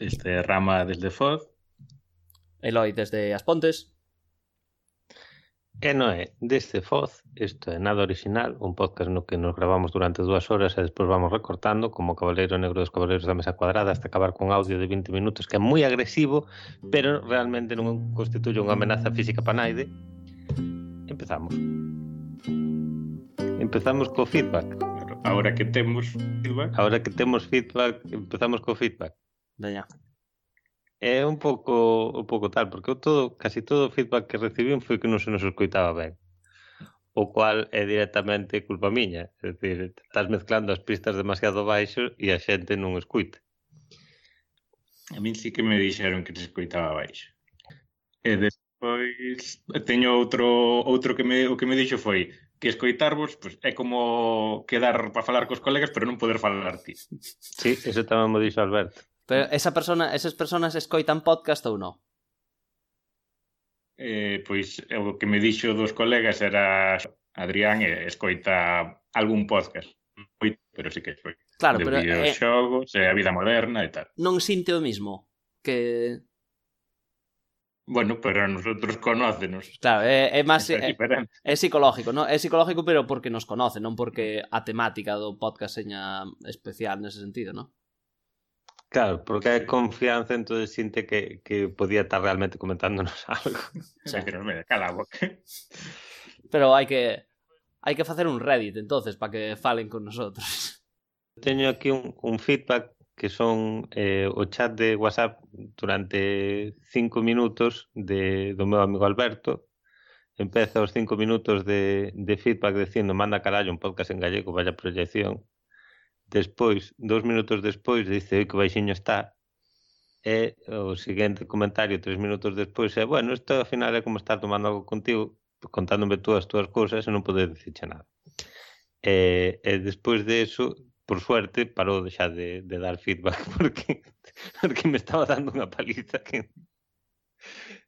Este Rama desde Foz. Eloi desde As Pontes. E non é deste Foz, isto é nada original, un podcast no que nos gravamos durante dúas horas e despois vamos recortando como Cabaleiro Negro dos Cabaleiros da Mesa Cuadrada hasta acabar con audio de 20 minutos que é moi agresivo, pero realmente non constituye unha amenaza física para naide. Empezamos. Empezamos co feedback. Ahora que temos feedback. Ahora que temos feedback, empezamos co feedback. Daña. É un pouco un pouco tal, porque todo, casi todo o feedback que recibín foi que non se nos escoitaba ben. O cual é directamente culpa miña, é dicir, estás mezclando as pistas demasiado baixo e a xente non escuita. A min sí que me dixeron que se escoitaba baixo. E despois teño outro outro que me o que me dixo foi que escoitarvos pues, é como quedar para falar cos colegas, pero non poder falar ti. Sí, eso tamén me dixo Alberto. Pero esa persona, esas personas escoitan podcast ou non? Eh, pois o que me dixo dos colegas era Adrián escoita algún podcast pero sí que foi. Claro, de pero eh, videoxogos, eh, e a vida moderna e tal. Non sinte o mismo que Bueno, pero nosotros conócenos. Claro, é, é máis é, é psicológico, non? É psicológico pero porque nos conoce, non porque a temática do podcast seña especial nese sentido, non? Claro, porque hai confianza, entonces sinte que, que podía estar realmente comentándonos algo. Sí. Pero me cala a boca. Pero hai que hai que facer un Reddit entonces para que falen con nosotros. Teño aquí un, un feedback que son eh, o chat de WhatsApp durante cinco minutos de, do meu amigo Alberto. Empeza os cinco minutos de, de feedback dicindo manda carallo un podcast en gallego, vaya proyección. Despois, dous minutos despois, dice que baixinho está. E o seguinte comentario, tres minutos despois, é, bueno, isto ao final é como estar tomando algo contigo, contándome tú as túas cousas e non poder dicirche nada. E, e despois de eso, por suerte, parou de xa de, de dar feedback, porque, porque me estaba dando unha paliza que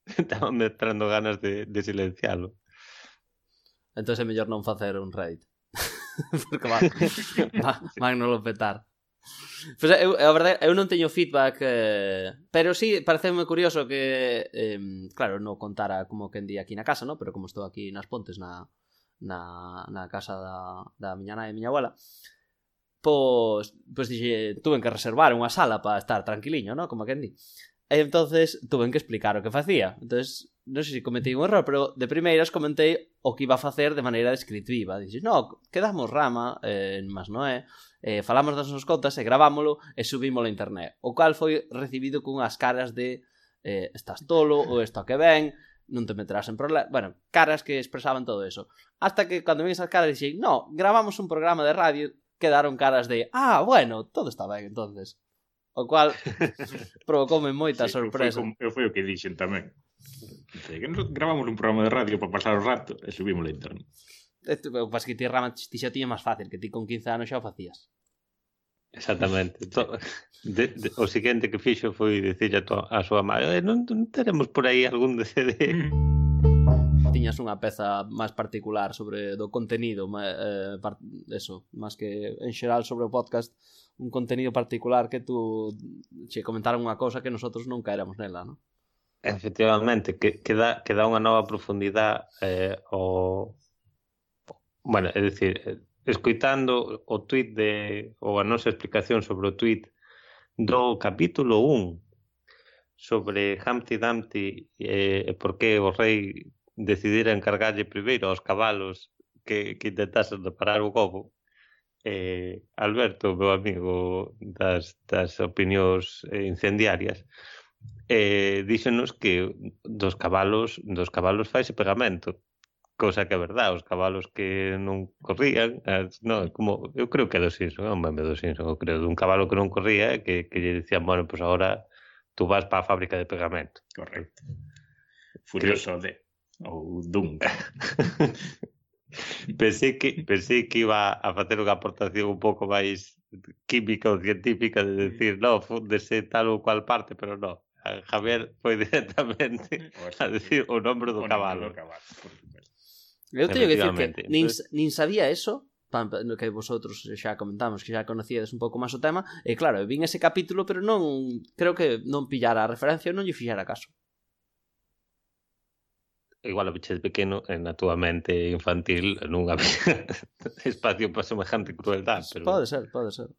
estaba me entrando ganas de, de silencialo. Entón é mellor non facer un raid. porque va, va, van nolo petar. Pois eu, a verdade, eu non teño feedback, eh, pero sí, pareceme curioso que, eh, claro, non contara como que en día aquí na casa, no? pero como estou aquí nas pontes na, na, na casa da, da miña nai e miña abuela, pois, pois dixe, tuven que reservar unha sala para estar tranquiliño, no? como que en di. E entonces tuven que explicar o que facía. entonces non sei se comentei un error, pero de primeiras comentei o que iba a facer de maneira descriptiva. Dixes, no, quedamos rama, eh, mas non é, eh, falamos das nos contas e gravámolo e subímolo a internet. O cal foi recibido cunhas caras de eh, estás tolo ou isto que ven, non te meterás en problemas. Bueno, caras que expresaban todo eso. Hasta que cando ven esas caras dixen, no, gravamos un programa de radio, quedaron caras de, ah, bueno, todo está ben entonces. O cual provocoume moita sí, sorpresa. Eu foi eu o que dixen tamén. Que nos gravamos un programa de radio para pasar o rato e subimos a internet. O que que ti, Rama, ti xa tiña máis fácil, que ti con 15 anos xa o facías. Exactamente. De, de, o seguinte que fixo foi dicirle a, a súa mãe eh, non, non teremos por aí algún de CD. Mm. Tiñas unha peza máis particular sobre do contenido, eh, eso, máis que en xeral sobre o podcast, un contenido particular que tú che comentaron unha cousa que nosotros nunca éramos nela, non? Efectivamente, que, que, dá, que dá unha nova profundidade eh, ao... Bueno, é dicir, eh, escoitando o tweet de ou a nosa explicación sobre o tweet do capítulo 1 sobre Humpty Dumpty e, e por que o rei decidira encargarlle primeiro aos cabalos que, que intentasen reparar o gobo eh, Alberto, meu amigo das, das opinións incendiarias, eh, díxenos que dos cabalos dos cabalos faise pegamento cosa que é verdade, os cabalos que non corrían, as, non, como eu creo que é do Simpson, é un meme do Simpson, eu creo, dun cabalo que non corría, eh, que, que lle dicían, bueno, pois pues agora tú vas para a fábrica de pegamento. Correcto. Furioso creo... de ou dun. pensei que pensei que iba a facer unha aportación un pouco máis química ou científica de decir, no, fundese tal ou cual parte, pero non a Javier foi directamente a decir o nombre do o cabalo. Do cabalo por supuesto. Eu teño que dicir que nin, nin sabía eso, no que vosotros xa comentamos que xa conocíades un pouco máis o tema e claro, eu vin ese capítulo pero non creo que non pillara a referencia non lle fixara caso igual a biches pequeno en na túa mente infantil non había espacio para semejante crueldade, pero... pode ser, pode ser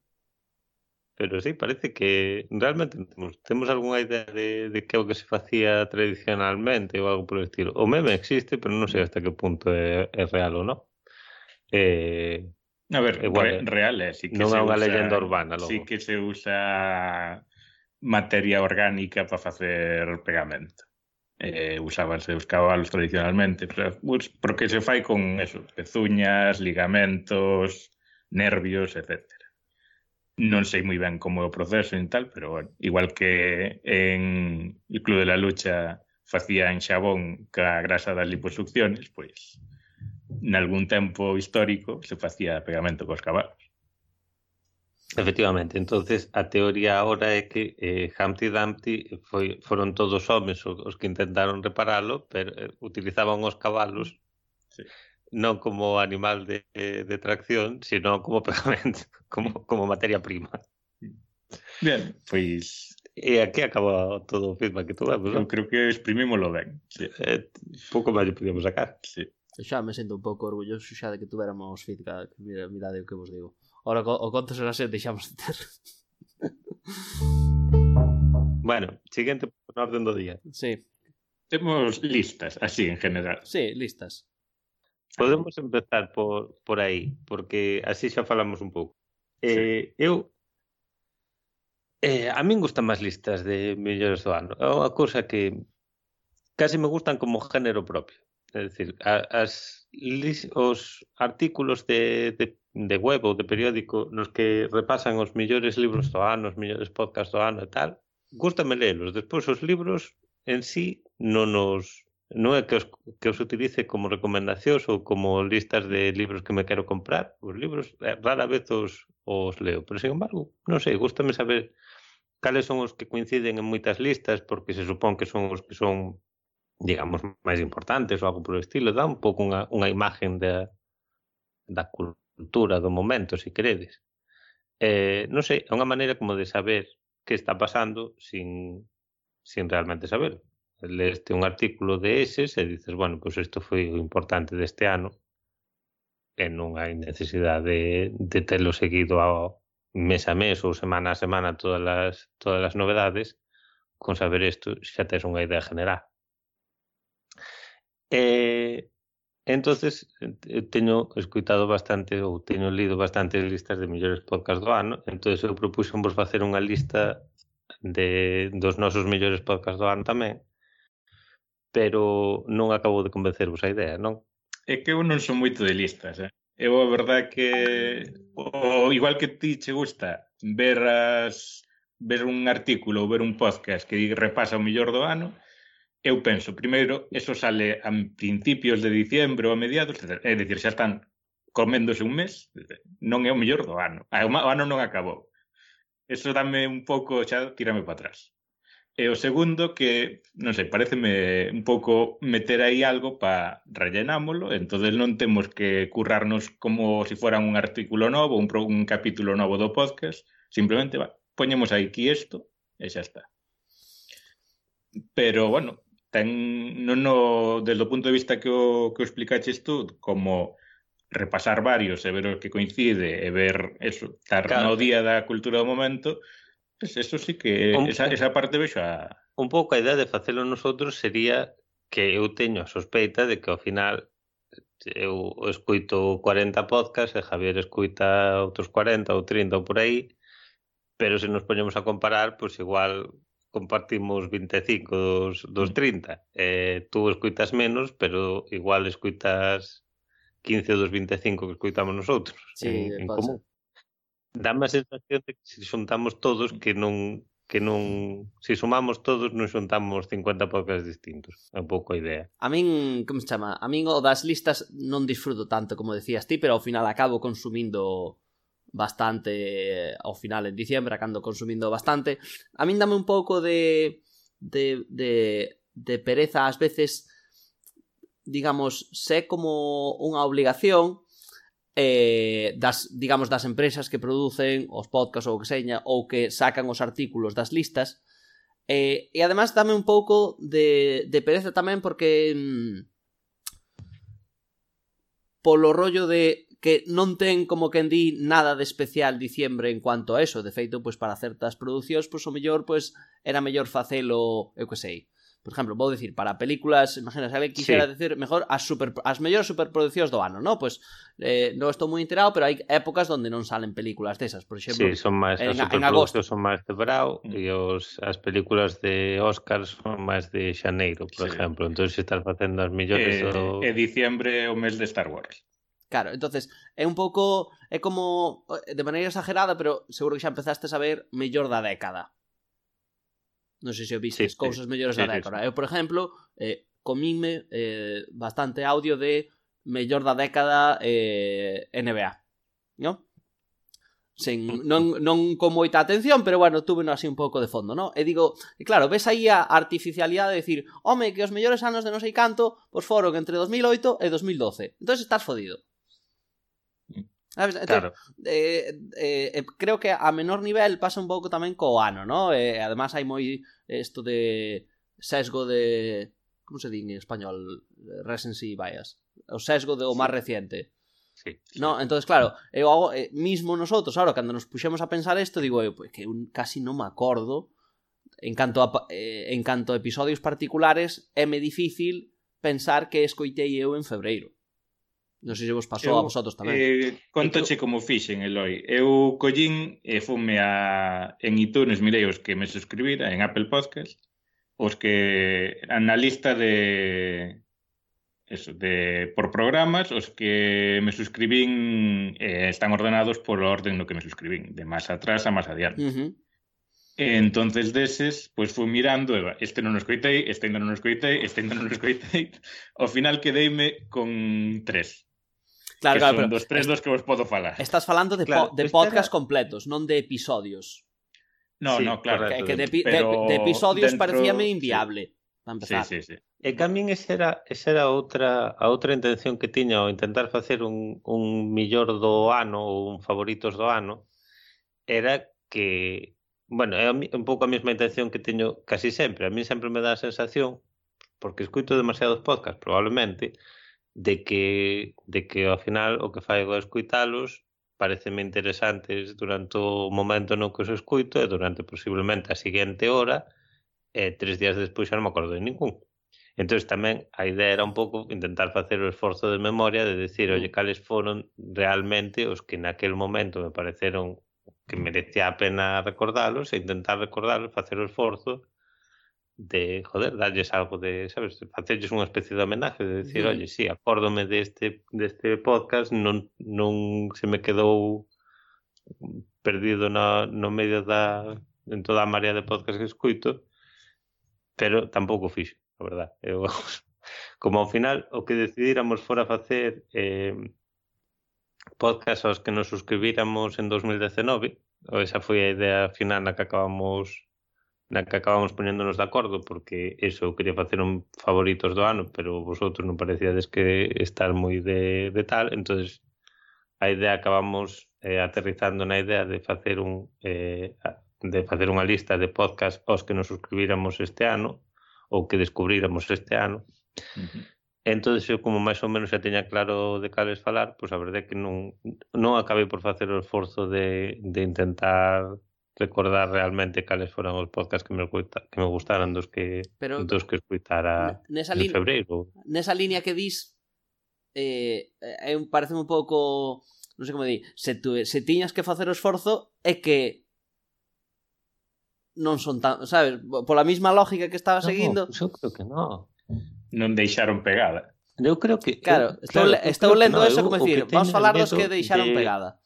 Pero sí, parece que realmente temos, temos algunha idea de, de que é o que se facía tradicionalmente ou algo por el estilo. O meme existe, pero non sei hasta que punto é, é real ou non. Eh, a ver, igual, re, real é, sí que non é unha leyenda urbana. Logo. Sí que se usa materia orgánica para facer pegamento. Eh, usábanse os cabalos tradicionalmente, pero, pues, porque se fai con eso, pezuñas, ligamentos, nervios, etcétera. Non sei moi ben como é o proceso e tal, pero bueno, igual que en el Club de la Lucha facía en xabón ca grasa das liposucciones, pois nalgún tempo histórico se facía pegamento cos cabalos. Efectivamente, entonces a teoría ahora é que eh, Humpty Dumpty foi, foron todos homens os que intentaron reparalo, pero eh, utilizaban os cabalos sí non como animal de, de tracción, sino como pegamento, como, como materia prima. Bien. Pois... E aquí acaba todo o feedback que tuvemos, non? Eu creo que exprimímoslo ben. Sí. Eh, pouco máis podíamos sacar. Sí. Xa me sinto un pouco orgulloso xa de que tuveramos feedback. Mira, mirade o que vos digo. Ora, o conto será se deixamos de ter. bueno, seguinte por orden do día. Sí. Temos listas, así en general. Sí, listas. Podemos empezar por, por aí, porque así xa falamos un pouco. Eh, sí. Eu eh, a min gustan máis listas de mellores do ano. É unha cousa que casi me gustan como género propio. É dicir, as, os artículos de, de, de web ou de periódico nos que repasan os mellores libros do ano, os mellores podcasts do ano e tal, gustame lelos. Despois os libros en sí non os non é que os, que os utilice como recomendacións ou como listas de libros que me quero comprar. Os libros eh, rara vez os, os leo, pero, sin embargo, non sei, gustame saber cales son os que coinciden en moitas listas porque se supón que son os que son digamos, máis importantes ou algo polo estilo, dá un pouco unha, unha imagen da, da cultura do momento, se queredes. Eh, non sei, é unha maneira como de saber que está pasando sin, sin realmente saberlo leste un artículo de eses e dices, bueno, pois pues isto foi o importante deste ano e non hai necesidade de, de telo seguido ao mes a mes ou semana a semana todas as, todas as novedades con saber isto xa tes unha idea general e entonces eh, teño escoitado bastante ou teño lido bastantes listas de mellores podcast do ano entonces eu propuxo vos facer unha lista de dos nosos mellores podcast do ano tamén pero non acabo de convencervos a idea, non? É que eu non son moito de listas, eh? Eu a verdad que o, igual que ti che gusta ver as ver un artículo ou ver un podcast que repasa o mellor do ano, eu penso, primeiro, eso sale a principios de diciembro ou a mediados, é dicir, xa están coméndose un mes, non é o mellor do ano. O ano non acabou. Eso dame un pouco, xa tírame para atrás. E o segundo que, non sei, pareceme un pouco meter aí algo para rellenámolo, entonces non temos que currarnos como se si fora un artículo novo, un, un capítulo novo do podcast, simplemente va, poñemos aquí isto e xa está. Pero, bueno, ten, non no, desde o punto de vista que o, que o explicaches tú, como repasar varios e ver o que coincide e ver eso, estar claro. no día da cultura do momento, Eso sí que un, esa, esa parte vexo a... Un pouco a idea de facelo nosotros sería que eu teño a sospeita de que ao final eu escuito 40 podcasts e Javier escuita outros 40 ou 30 ou por aí, pero se nos poñemos a comparar, pois pues igual compartimos 25 dos, dos mm. 30. Eh, tú escuitas menos, pero igual escuitas 15 dos 25 que escuitamos nosotros sí, en, en pasa. común. Dame a sensación de que se xuntamos todos que non que non, se sumamos todos non xuntamos 50 podcasts distintos. É un pouco a idea. A min, como se chama? a min o das listas non disfruto tanto como decías ti, pero ao final acabo consumindo bastante eh, ao final en diciembre, acabo consumindo bastante. A min dame un pouco de de, de, de pereza ás veces digamos, sé como unha obligación eh, das, digamos, das empresas que producen os podcasts ou que seña, ou que sacan os artículos das listas. Eh, e además dame un pouco de, de pereza tamén porque mm, polo rollo de que non ten como quen di nada de especial diciembre en cuanto a eso, de feito, pois para certas producións, pois o mellor, pois era mellor facelo, eu que sei, Por exemplo, vou dicir, para películas, imagina, sabe, quixera sí. decir, mellor as, super, as mellores superproduccións do ano, no? Pois, pues, eh, non estou moi enterado, pero hai épocas onde non salen películas desas, por exemplo. Sí, son máis, en, en agosto son máis de brau mm. e os, as películas de Oscar son máis de xaneiro, por sí. exemplo. Entón, se estás facendo as mellores... Eh, do... E diciembre o mes de Star Wars. Claro, entonces é un pouco é como de maneira exagerada, pero seguro que xa empezaste a ver mellor da década. Non sei se o vistes, sí, cousas sí, mellores sí, da década. Sí, Eu, por exemplo, eh, comínme eh, bastante audio de mellor da década eh, NBA. Non? Sen, mm. non, non con moita atención, pero bueno, tuve así un pouco de fondo, non? E digo, e claro, ves aí a artificialidade de decir, home, que os mellores anos de non sei canto, pois foron entre 2008 e 2012. Entón estás fodido. Ah, Sabes? Claro. Eh, eh, eh, creo que a menor nivel pasa un pouco tamén co ano, ¿no? Eh, además hai moi isto de sesgo de como se di en español? Recency bias. O sesgo do sí. máis reciente. Sí, sí. No, entonces claro, eu hago, eh, mismo nosotros, ahora cando nos puxemos a pensar isto, digo, eu, pues, que un, casi non me acordo en canto a, eh, en canto a episodios particulares, é me difícil pensar que escoitei eu en febreiro. Non sei se vos pasou eu, a vosotros tamén. Eh, contoche eu... como fixen, Eloi. Eu collín eh, e fume a... en iTunes, mirei os que me suscribira, en Apple Podcast, os que na lista de eso, de por programas, os que me suscribín eh, están ordenados por orden no que me suscribín, de máis atrás a máis adiante. Uh -huh. Entonces deses, pois fui mirando, este non o escoitei, este ainda non o escoitei, este ainda non o escoitei. Ao final quedeime con tres. Claro, que claro, son dos tres este, dos que vos podo falar. Estás falando de, claro, po de podcast era... completos, non de episodios. No, sí, no, claro. Que, que de, pero... de, de episodios dentro... parecíame inviable. Sí. sí, sí, sí. E cambien esa era, esa era outra, a outra intención que tiña ao intentar facer un, un millor do ano ou un favoritos do ano era que Bueno, é un pouco a mesma intención que teño casi sempre. A mí sempre me dá a sensación, porque escuito demasiados podcasts, probablemente, de que, de que ao final o que faigo é escuitalos, pareceme interesantes durante o momento no que os escuito e durante posiblemente a seguinte hora, e tres días despois xa non me acordo de ningún. Entón tamén a idea era un pouco intentar facer o esforzo de memoria de decir, oye, cales foron realmente os que naquel momento me pareceron que merecía a pena recordalos e intentar recordalos, facer o esforzo de, joder, darlles algo de, sabes, facerlles unha especie de homenaje, de decir, sí. oye, sí, acórdome deste, deste podcast, non, non se me quedou perdido na, no medio da en toda a marea de podcast que escuito, pero tampouco fixo, a verdad. Eu, como ao final o que decidíramos fora facer eh, podcast aos que nos suscribíramos en 2019, ou esa foi a idea final na que acabamos na que acabamos poñéndonos de acordo porque eso eu quería facer un favoritos do ano, pero vosotros non parecíades que estar moi de, de tal, entonces a idea acabamos eh, aterrizando na idea de facer un eh, de facer unha lista de podcast aos que nos suscribíramos este ano ou que descubríramos este ano. Uh -huh entonces eu como máis ou menos xa teña claro de cales falar, pois a verdade é que non, non acabei por facer o esforzo de, de intentar recordar realmente cales foran os podcasts que me, que me gustaran dos que Pero, dos que escuitara nesa en febreiro. Nesa línea que dis eh, eh, parece un pouco non sei como di, se, tu, se tiñas que facer o esforzo é que non son tan, sabes, pola mesma lógica que estaba seguindo. No, eu creo que non non deixaron pegada. Eu creo que... Claro, eu, claro, estou, lendo no, eso como decir, vamos falar dos que deixaron de... pegada.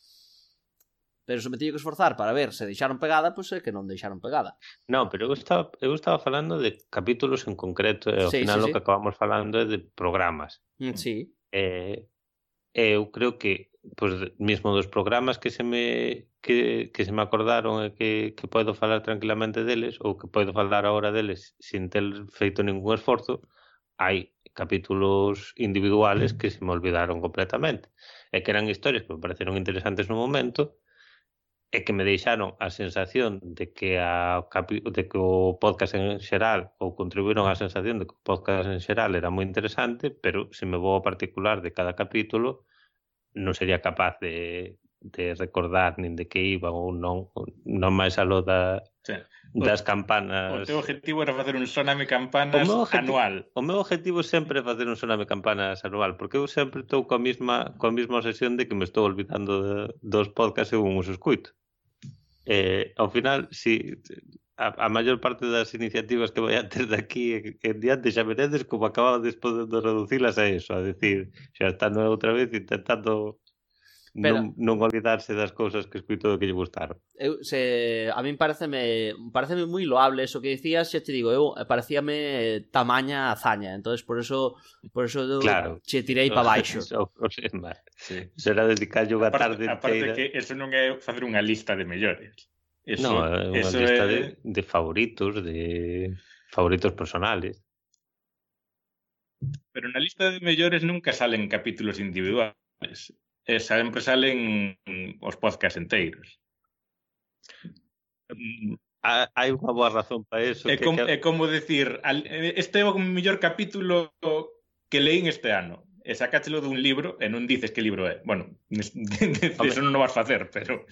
Pero se me tiña que esforzar para ver se deixaron pegada, pois pues é que non deixaron pegada. Non, pero eu estaba, eu estaba falando de capítulos en concreto, e ao sí, final sí, o que acabamos falando é de programas. Mm, sí. Eh, eu creo que pois pues, mesmo dos programas que se me que, que se me acordaron e que, que podo falar tranquilamente deles ou que podo falar agora deles sin ter feito ningún esforzo hai capítulos individuales que se me olvidaron completamente. E que eran historias que me pareceron interesantes no momento e que me deixaron a sensación de que a de que o podcast en xeral ou contribuíron á sensación de que o podcast en xeral era moi interesante, pero se me vou a particular de cada capítulo non sería capaz de, de recordar nin de que iba ou non, non máis aló da, Sí. Das campanas. O teu objetivo era facer un soname campanas o objetivo, anual. O meu objetivo sempre é facer un soname campanas anual, porque eu sempre estou coa mesma coa mesma obsesión de que me estou olvidando de, dos podcasts según os escuito. Eh, ao final, si a, a maior parte das iniciativas que vai a ter daqui en diante xa veredes como acababa despois de reducilas a eso, a decir, xa están outra vez intentando Pero, non, non olvidarse das cousas que escuitou que lle gustaron. Eu, se, a min pareceme, pareceme moi loable eso que dicías, xa te digo, eu eh, parecíame tamaña hazaña, entonces por eso por eso eu claro. che tirei para baixo. Eso, sí. Será dedicarlle unha tarde aparte inteira. Aparte que eso non é facer unha lista de mellores. Eso, no, unha eso lista é... de, de favoritos, de favoritos personales. Pero na lista de mellores nunca salen capítulos individuales. Eh, e sempre salen os podcast enteiros. Mm, hai unha boa razón para eso. É, que, com, que... é como decir, este é o mellor capítulo que leín este ano e sacáchelo dun libro e non dices que libro é. Bueno, eso non o vas facer, pero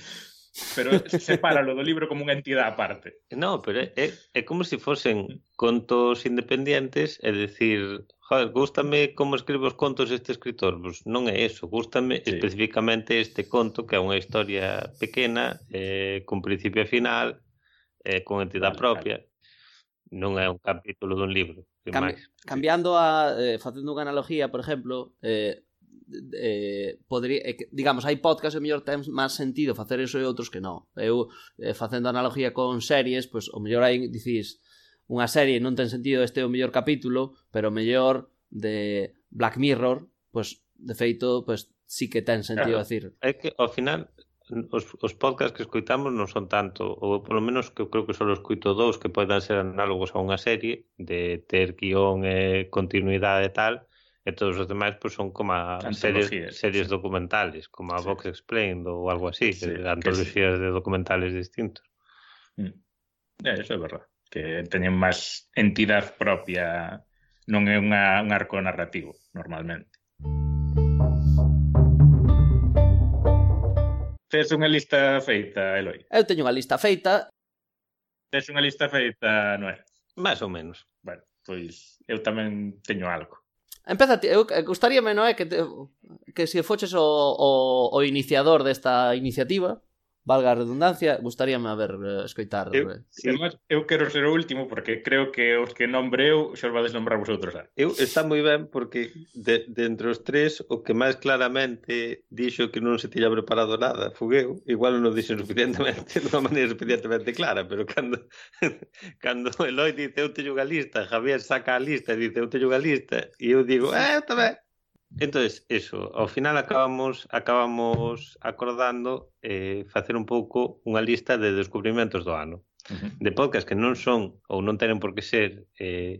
pero sepáralo do libro como unha entidade aparte. No, pero é, é como se si fosen contos independientes, é dicir, joder, gústame como escribe os contos este escritor. Pois non é eso, gústame sí. especificamente este conto que é unha historia pequena, eh, con principio e final, eh, con entidade vale, propia. Vale. Non é un capítulo dun libro. Cam máis. Cambiando a... Eh, facendo unha analogía, por exemplo, eh, eh, podría, eh, digamos, hai podcast e mellor ten máis sentido facer eso e outros que non. Eu, eh, facendo analogía con series, pois, pues, o mellor hai, dicís, unha serie non ten sentido este o mellor capítulo, pero o mellor de Black Mirror, pois de feito, pois sí que ten sentido claro, decir. É que ao final os, os podcasts que escoitamos non son tanto, ou polo menos que eu creo que só escoito dous que poidan ser análogos a unha serie de ter guión e continuidade e tal, e todos os demais pois, son como series, series sí. documentales, como a sí. Vox Explained ou algo así, sí, antoloxías sí. de documentales distintos. Mm. Eh, iso é verdade que teñen máis entidade propia, non é unha, un arco narrativo normalmente. Tes unha lista feita, Eloi? Eu teño unha lista feita. Tes unha lista feita, Noel? Máis ou menos. Bueno, pois eu tamén teño algo. Empeza, eu eh, gustaríame, non é, que, te, que se foches o, o, o iniciador desta iniciativa, valga a redundancia, gustaríame haber uh, escoitar. Eu, eh. sí. Además, eu quero ser o último porque creo que os que nombre eu xa os vades nombrar vosotros. Eh? Eu está moi ben porque de, de entre os tres o que máis claramente dixo que non se tiña preparado nada fugueu, igual non o dixo suficientemente de unha maneira suficientemente clara, pero cando cando Eloi dice eu teño unha lista, Javier saca a lista e dice eu teño unha lista e eu digo, eh, tamén Entonces, eso, ao final acabamos acabamos acordando eh, facer un pouco unha lista de descubrimentos do ano, uh -huh. de podcast que non son ou non tenen por que ser eh,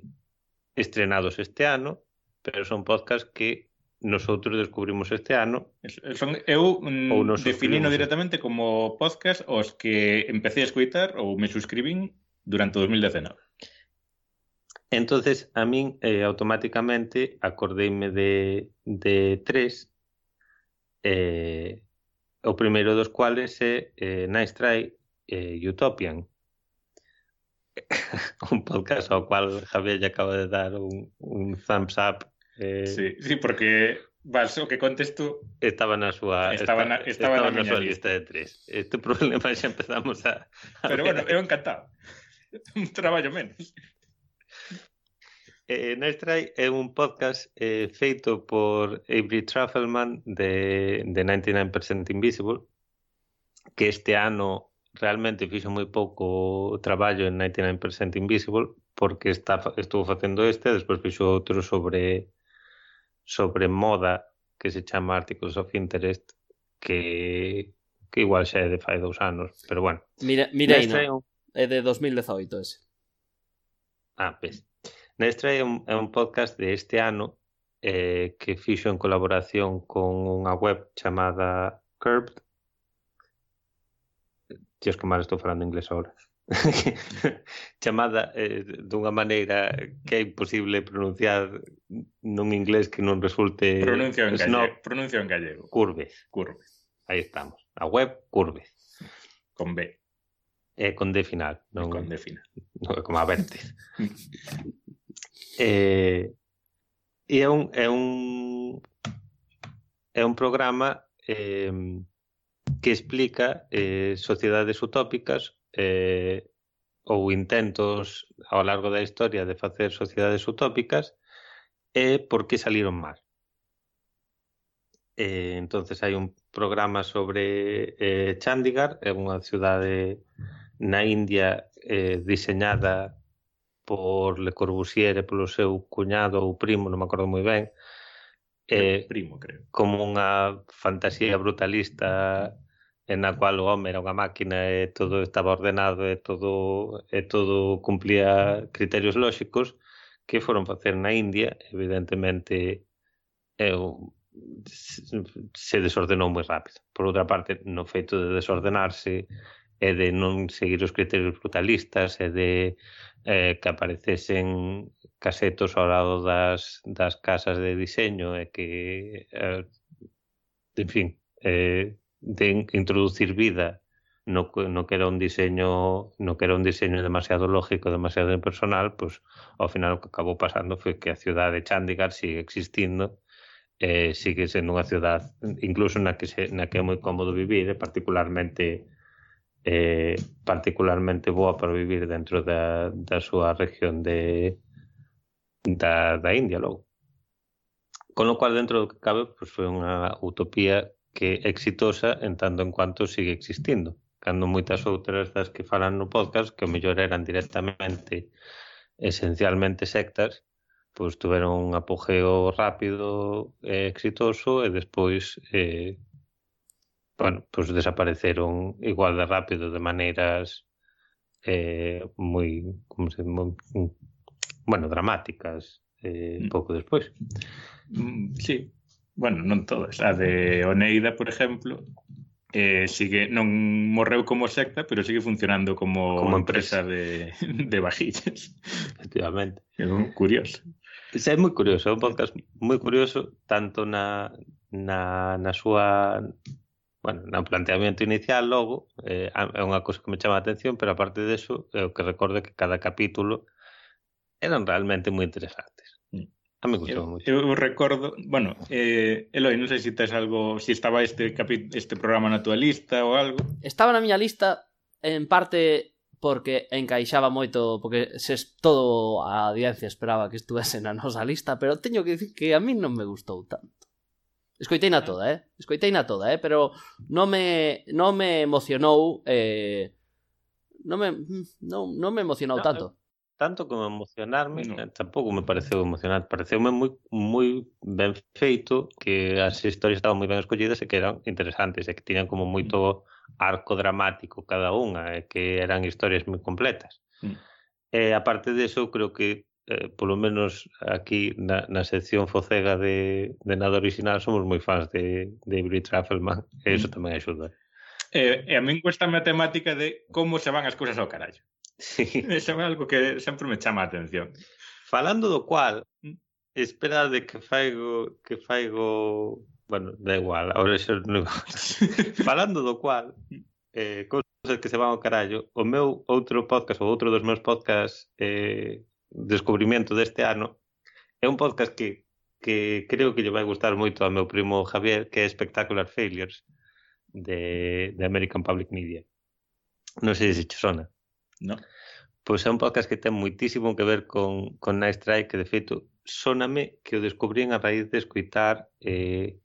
estrenados este ano, pero son podcast que nosotros descubrimos este ano. Son, eu mm, definino directamente como podcast os que empecé a escoitar ou me suscribín durante 2019. Entonces, a min eh, automáticamente acordeime de, de tres, eh, o primeiro dos cuales é eh, Nice Try eh, Utopian, un podcast ao cual Javier lle acaba de dar un, un thumbs up. Eh, sí, sí, porque Vas, o que contes tú... Estaba na súa estaba na, estaba, estaba na, na súa lista de tres. Este problema xa empezamos a... a Pero bueno, eu encantado. un traballo menos. Eh, Nerd é un podcast eh, feito por Avery Truffleman de, de 99% Invisible que este ano realmente fixo moi pouco traballo en 99% Invisible porque está, estuvo facendo este despois fixo outro sobre sobre moda que se chama Articles of Interest que, que igual xa é de fai dous anos pero bueno Mira, mira no. é de 2018 ese Ah, pes. Nestra é un, é un podcast de este ano eh, que fixo en colaboración con unha web chamada Curbed. Dios que mal estou falando inglés ahora. chamada eh, dunha maneira que é imposible pronunciar nun inglés que non resulte pronuncio en gallego, pronuncio en gallego. Curves. Curves. Aí estamos. A web Curves. Con B. Eh, con D final, non con D final. No, como a verte. eh, e é un, é un é un programa eh, que explica eh, sociedades utópicas eh, ou intentos ao largo da historia de facer sociedades utópicas e por que saliron mal. Eh, entonces hai un programa sobre eh, Chandigarh, é unha cidade na India eh, diseñada por Le Corbusier e polo seu cuñado ou primo, non me acordo moi ben, eh, primo, creo. como unha fantasía brutalista en a cual o home era unha máquina e todo estaba ordenado e todo, e todo cumplía criterios lóxicos que foron facer na India, evidentemente eu, se desordenou moi rápido. Por outra parte, no feito de desordenarse e de non seguir os criterios brutalistas e de eh, que aparecesen casetos ao lado das, das casas de diseño e que, eh, en fin, eh, de introducir vida no, no que era un diseño no que era un diseño demasiado lógico, demasiado impersonal, pues ao final o que acabou pasando foi que a cidade de Chandigarh sigue existindo eh, sigue sendo unha cidade incluso na que, se, na que é moi cómodo vivir, eh, particularmente eh, particularmente boa para vivir dentro da, da súa región de da, da India logo. Con lo cual dentro do que cabe pues, foi unha utopía que é exitosa en tanto en cuanto sigue existindo. Cando moitas outras das que falan no podcast que o mellor eran directamente esencialmente sectas pois pues, tuveron un apogeo rápido e exitoso e despois eh, bueno, pois pues desapareceron igual de rápido de maneiras eh, moi, como se, moi, bueno, dramáticas eh, mm. pouco despois. Mm, sí, bueno, non todas. A de Oneida, por exemplo, eh, sigue non morreu como secta, pero sigue funcionando como, como empresa, empresa de, de vajillas. Efectivamente. É un curioso. É moi curioso, é un podcast moi curioso tanto na, na, na súa bueno, no planteamento inicial logo eh, é unha cousa que me chama a atención, pero aparte de eso, é o que recordo que cada capítulo eran realmente moi interesantes. Mm. A mí gustou moito. Eu recordo, bueno, eh, Eloi, non sei se tes algo, se si estaba este capi, este programa na tua lista ou algo. Estaba na miña lista en parte porque encaixaba moito, porque se todo a audiencia esperaba que estuvese na nosa lista, pero teño que dicir que a mí non me gustou tanto. Escoitei na toda, eh? Escoitei na toda, eh? Pero non me, non me emocionou... Eh... Non me, non, non me emocionou no, tanto. Eh, tanto como emocionarme, no. Eh, tampouco me pareceu emocionar. Pareceume moi moi ben feito, que as historias estaban moi ben escollidas e que eran interesantes, e que tiñan como moito mm. arco dramático cada unha, e que eran historias moi completas. Mm. E aparte de eso, creo que eh, polo menos aquí na, na sección focega de, de nada original somos moi fans de, de Billy Traffelman e iso mm. tamén axuda. Eh, e a min cuesta a temática de como se van as cousas ao carallo. Sí. eso é algo que sempre me chama a atención. Falando do cual mm. espera de que faigo que faigo bueno, da igual, ahora xa non falando do cual mm. eh, cousas que se van ao carallo o meu outro podcast ou outro dos meus podcasts eh, descubrimento deste ano, é un podcast que, que creo que lle vai gustar moito ao meu primo Javier, que é Spectacular Failures, de, de American Public Media. Non sei se che sona. No. Pois é un podcast que ten moitísimo que ver con, con Night Strike, que de feito soname que o descubrín a raíz de escuitar eh,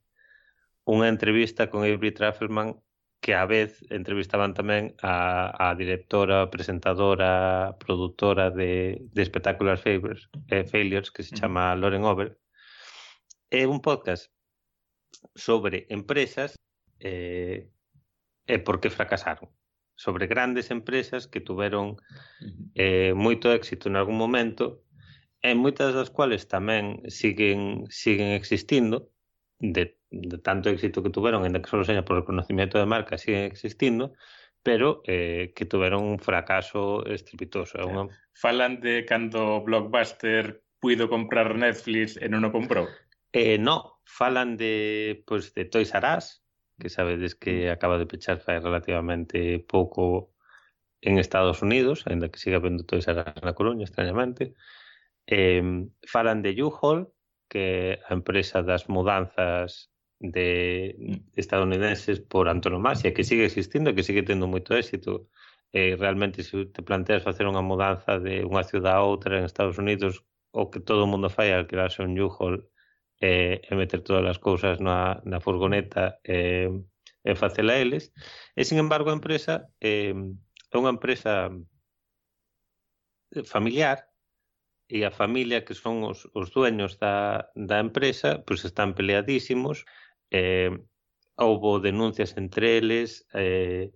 unha entrevista con Avery Traffelman que á vez entrevistaban tamén a, a directora, presentadora, produtora de, de espectáculos failures, eh, failures que se chama Lauren Over. É un podcast sobre empresas eh, e por que fracasaron sobre grandes empresas que tuveron eh, moito éxito en algún momento e moitas das cuales tamén siguen siguen existindo de, de tanto éxito que tuveron, en que só seña por reconocimiento de marca, siguen existindo, pero eh, que tuveron un fracaso estrepitoso. Unha... Falan de cando Blockbuster puido comprar Netflix e non o comprou? Eh, no, falan de, pues, de Toys R Us, que sabedes que acaba de pechar fai relativamente pouco en Estados Unidos, ainda que siga vendo Toys R Us na Coruña, extrañamente, Eh, falan de U-Haul, que a empresa das mudanzas de estadounidenses por antonomasia, que sigue existindo, que sigue tendo moito éxito. Eh, realmente se te planteas facer unha mudanza de unha ciudad a outra en Estados Unidos, o que todo o mundo fai al crearse un U-Haul eh, e meter todas as cousas na, na furgoneta eh, e facela eles. E, sin embargo, a empresa eh, é unha empresa eh, familiar e a familia que son os, os dueños da, da empresa, pois están peleadísimos, eh, houbo denuncias entre eles, eh,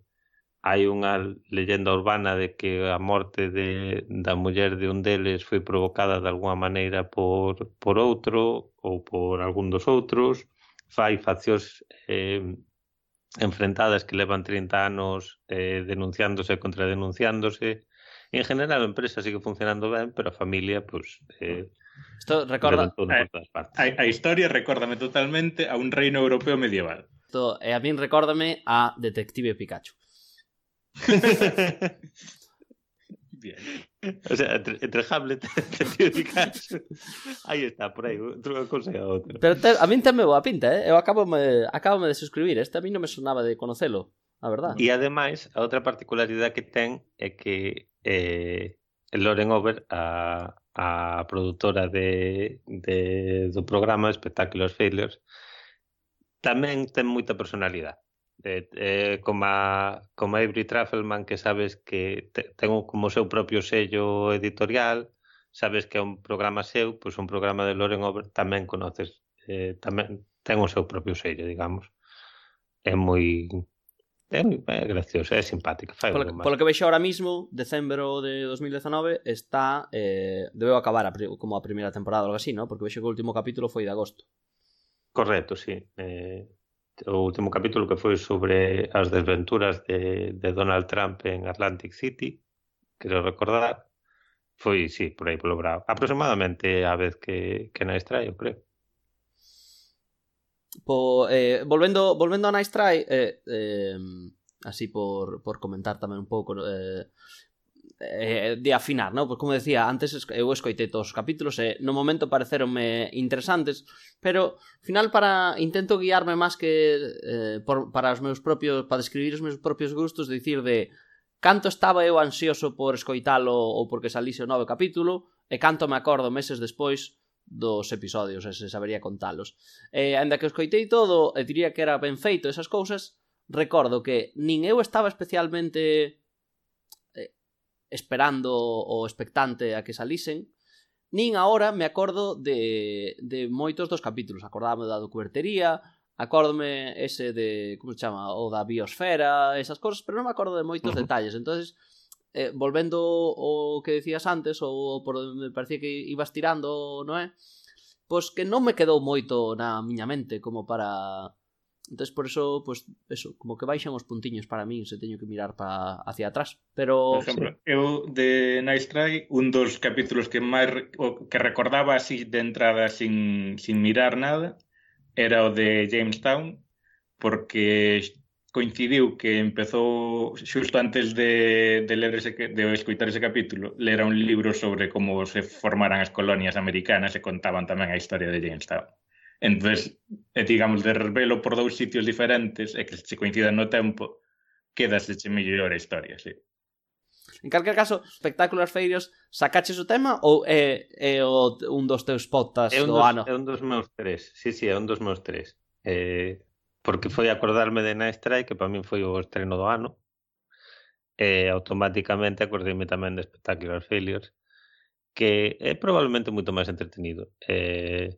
hai unha leyenda urbana de que a morte de, da muller de un deles foi provocada de alguma maneira por, por outro ou por algún dos outros. Fai faccións eh, enfrentadas que levan 30 anos eh, denunciándose e contradenunciándose. En general, a empresa sigue funcionando ben, pero a familia, pois... Pues, eh, Isto recorda... Eh, a, a historia recórdame totalmente a un reino europeo medieval. Isto, e eh, a min recórdame a Detective Pikachu. Bien. O sea, entre, entre Hamlet e Pikachu. Aí está, por aí, unha cosa e a outra. Pero te, a min tamén boa pinta, eh? Eu acabo me, acabo de suscribir, este a mí non me sonaba de conocelo, a verdad. E ademais, a outra particularidade que ten é que eh, Loren Over a, a produtora de, de, do programa Espectáculos Failures tamén ten moita personalidade. Eh, eh, como, a, como a Avery Truffleman que sabes que te, ten como o seu propio sello editorial sabes que é un programa seu pois un programa de Loren Over tamén conoces eh, tamén ten o seu propio sello digamos. É moi É, é graciosa, é simpática. Fai polo, polo que vexo ahora mismo, decembro de 2019 está eh, debeu acabar a, como a primeira temporada ou algo así, ¿no? Porque vexo que o último capítulo foi de agosto. Correcto, sí. Eh, o último capítulo que foi sobre as desventuras de, de Donald Trump en Atlantic City, quero recordar, foi, sí, por aí polo bravo. Aproximadamente a vez que, que na extraio, creo po, eh, volvendo, volvendo a Nice Try, eh, eh, así por, por comentar tamén un pouco, eh, eh, de afinar, ¿no? pues como decía, antes eu escoitei todos os capítulos e no momento pareceronme interesantes, pero final para intento guiarme máis que eh, por, para os meus propios para describir os meus propios gustos, dicir de canto estaba eu ansioso por escoitalo ou porque salise o novo capítulo e canto me acordo meses despois dos episodios, e se sabería contalos. E, ainda que os coitei todo, e diría que era ben feito esas cousas, recordo que nin eu estaba especialmente eh, esperando o expectante a que salisen, nin ahora me acordo de, de moitos dos capítulos. Acordábame da do cubertería, acórdome ese de, como se chama, o da biosfera, esas cousas, pero non me acordo de moitos uh -huh. detalles. entonces eh, volvendo o que decías antes ou por onde me parecía que ibas tirando, non é? Pois que non me quedou moito na miña mente como para Entonces por eso, pues eso, como que baixan os puntiños para min se teño que mirar para hacia atrás, pero Por exemplo, sí. eu de Nice Try, un dos capítulos que máis que recordaba así de entrada sin sin mirar nada era o de Jamestown porque coincidiu que empezou xusto antes de, de ler ese, de escoitar ese capítulo, lera un libro sobre como se formaran as colonias americanas e contaban tamén a historia de Jamestown. Entón, digamos, de revelo por dous sitios diferentes e que se coincidan no tempo, quedase che mellor a historia, sí. En calquer caso, espectáculos feiros, sacaches o tema ou é, é o, un dos teus podcasts é un dos, do ano? É un dos meus tres, sí, sí, é un dos meus tres. Eh, porque foi acordarme de Night Strike, que para min foi o estreno do ano, e automáticamente acordeime tamén de Spectacular Failures, que é probablemente moito máis entretenido. É,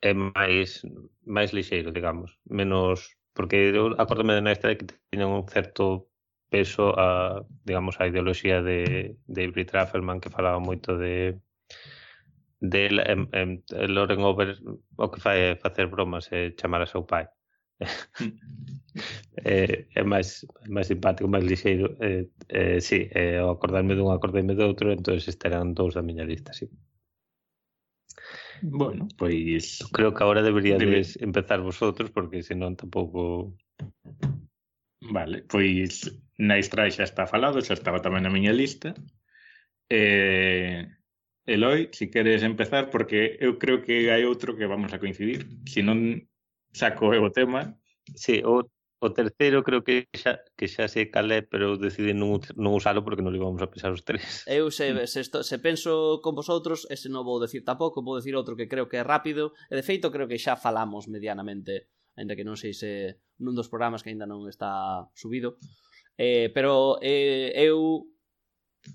é máis máis lixeiro, digamos, menos porque eu acordome de Night Strike que tiña un certo peso a, digamos, a ideoloxía de, de David Trafferman que falaba moito de del em, em, Loren Over o que fai é facer bromas e chamar a seu pai. eh, é máis máis simpático, máis lixeiro. Eh, eh, sí, eh, ao acordarme dun, acordarme do outro, entón estarán dous da miña lista, sí. Bueno, pois... Creo que agora deberíades Debe... empezar vosotros, porque senón tampouco... Vale, pois na extra xa está falado, xa estaba tamén na miña lista. Eh, Eloi, si queres empezar, porque eu creo que hai outro que vamos a coincidir. Se si non saco eu o tema... Sí, o, o terceiro creo que xa, que xa sei cal é, pero eu decidi non, non usalo porque non íbamos a pensar os tres. Eu se, se, esto, se penso con vosotros, ese non vou decir tampouco, vou decir outro que creo que é rápido, e de feito creo que xa falamos medianamente, ainda que non sei se nun dos programas que aínda non está subido, eh, pero eh, eu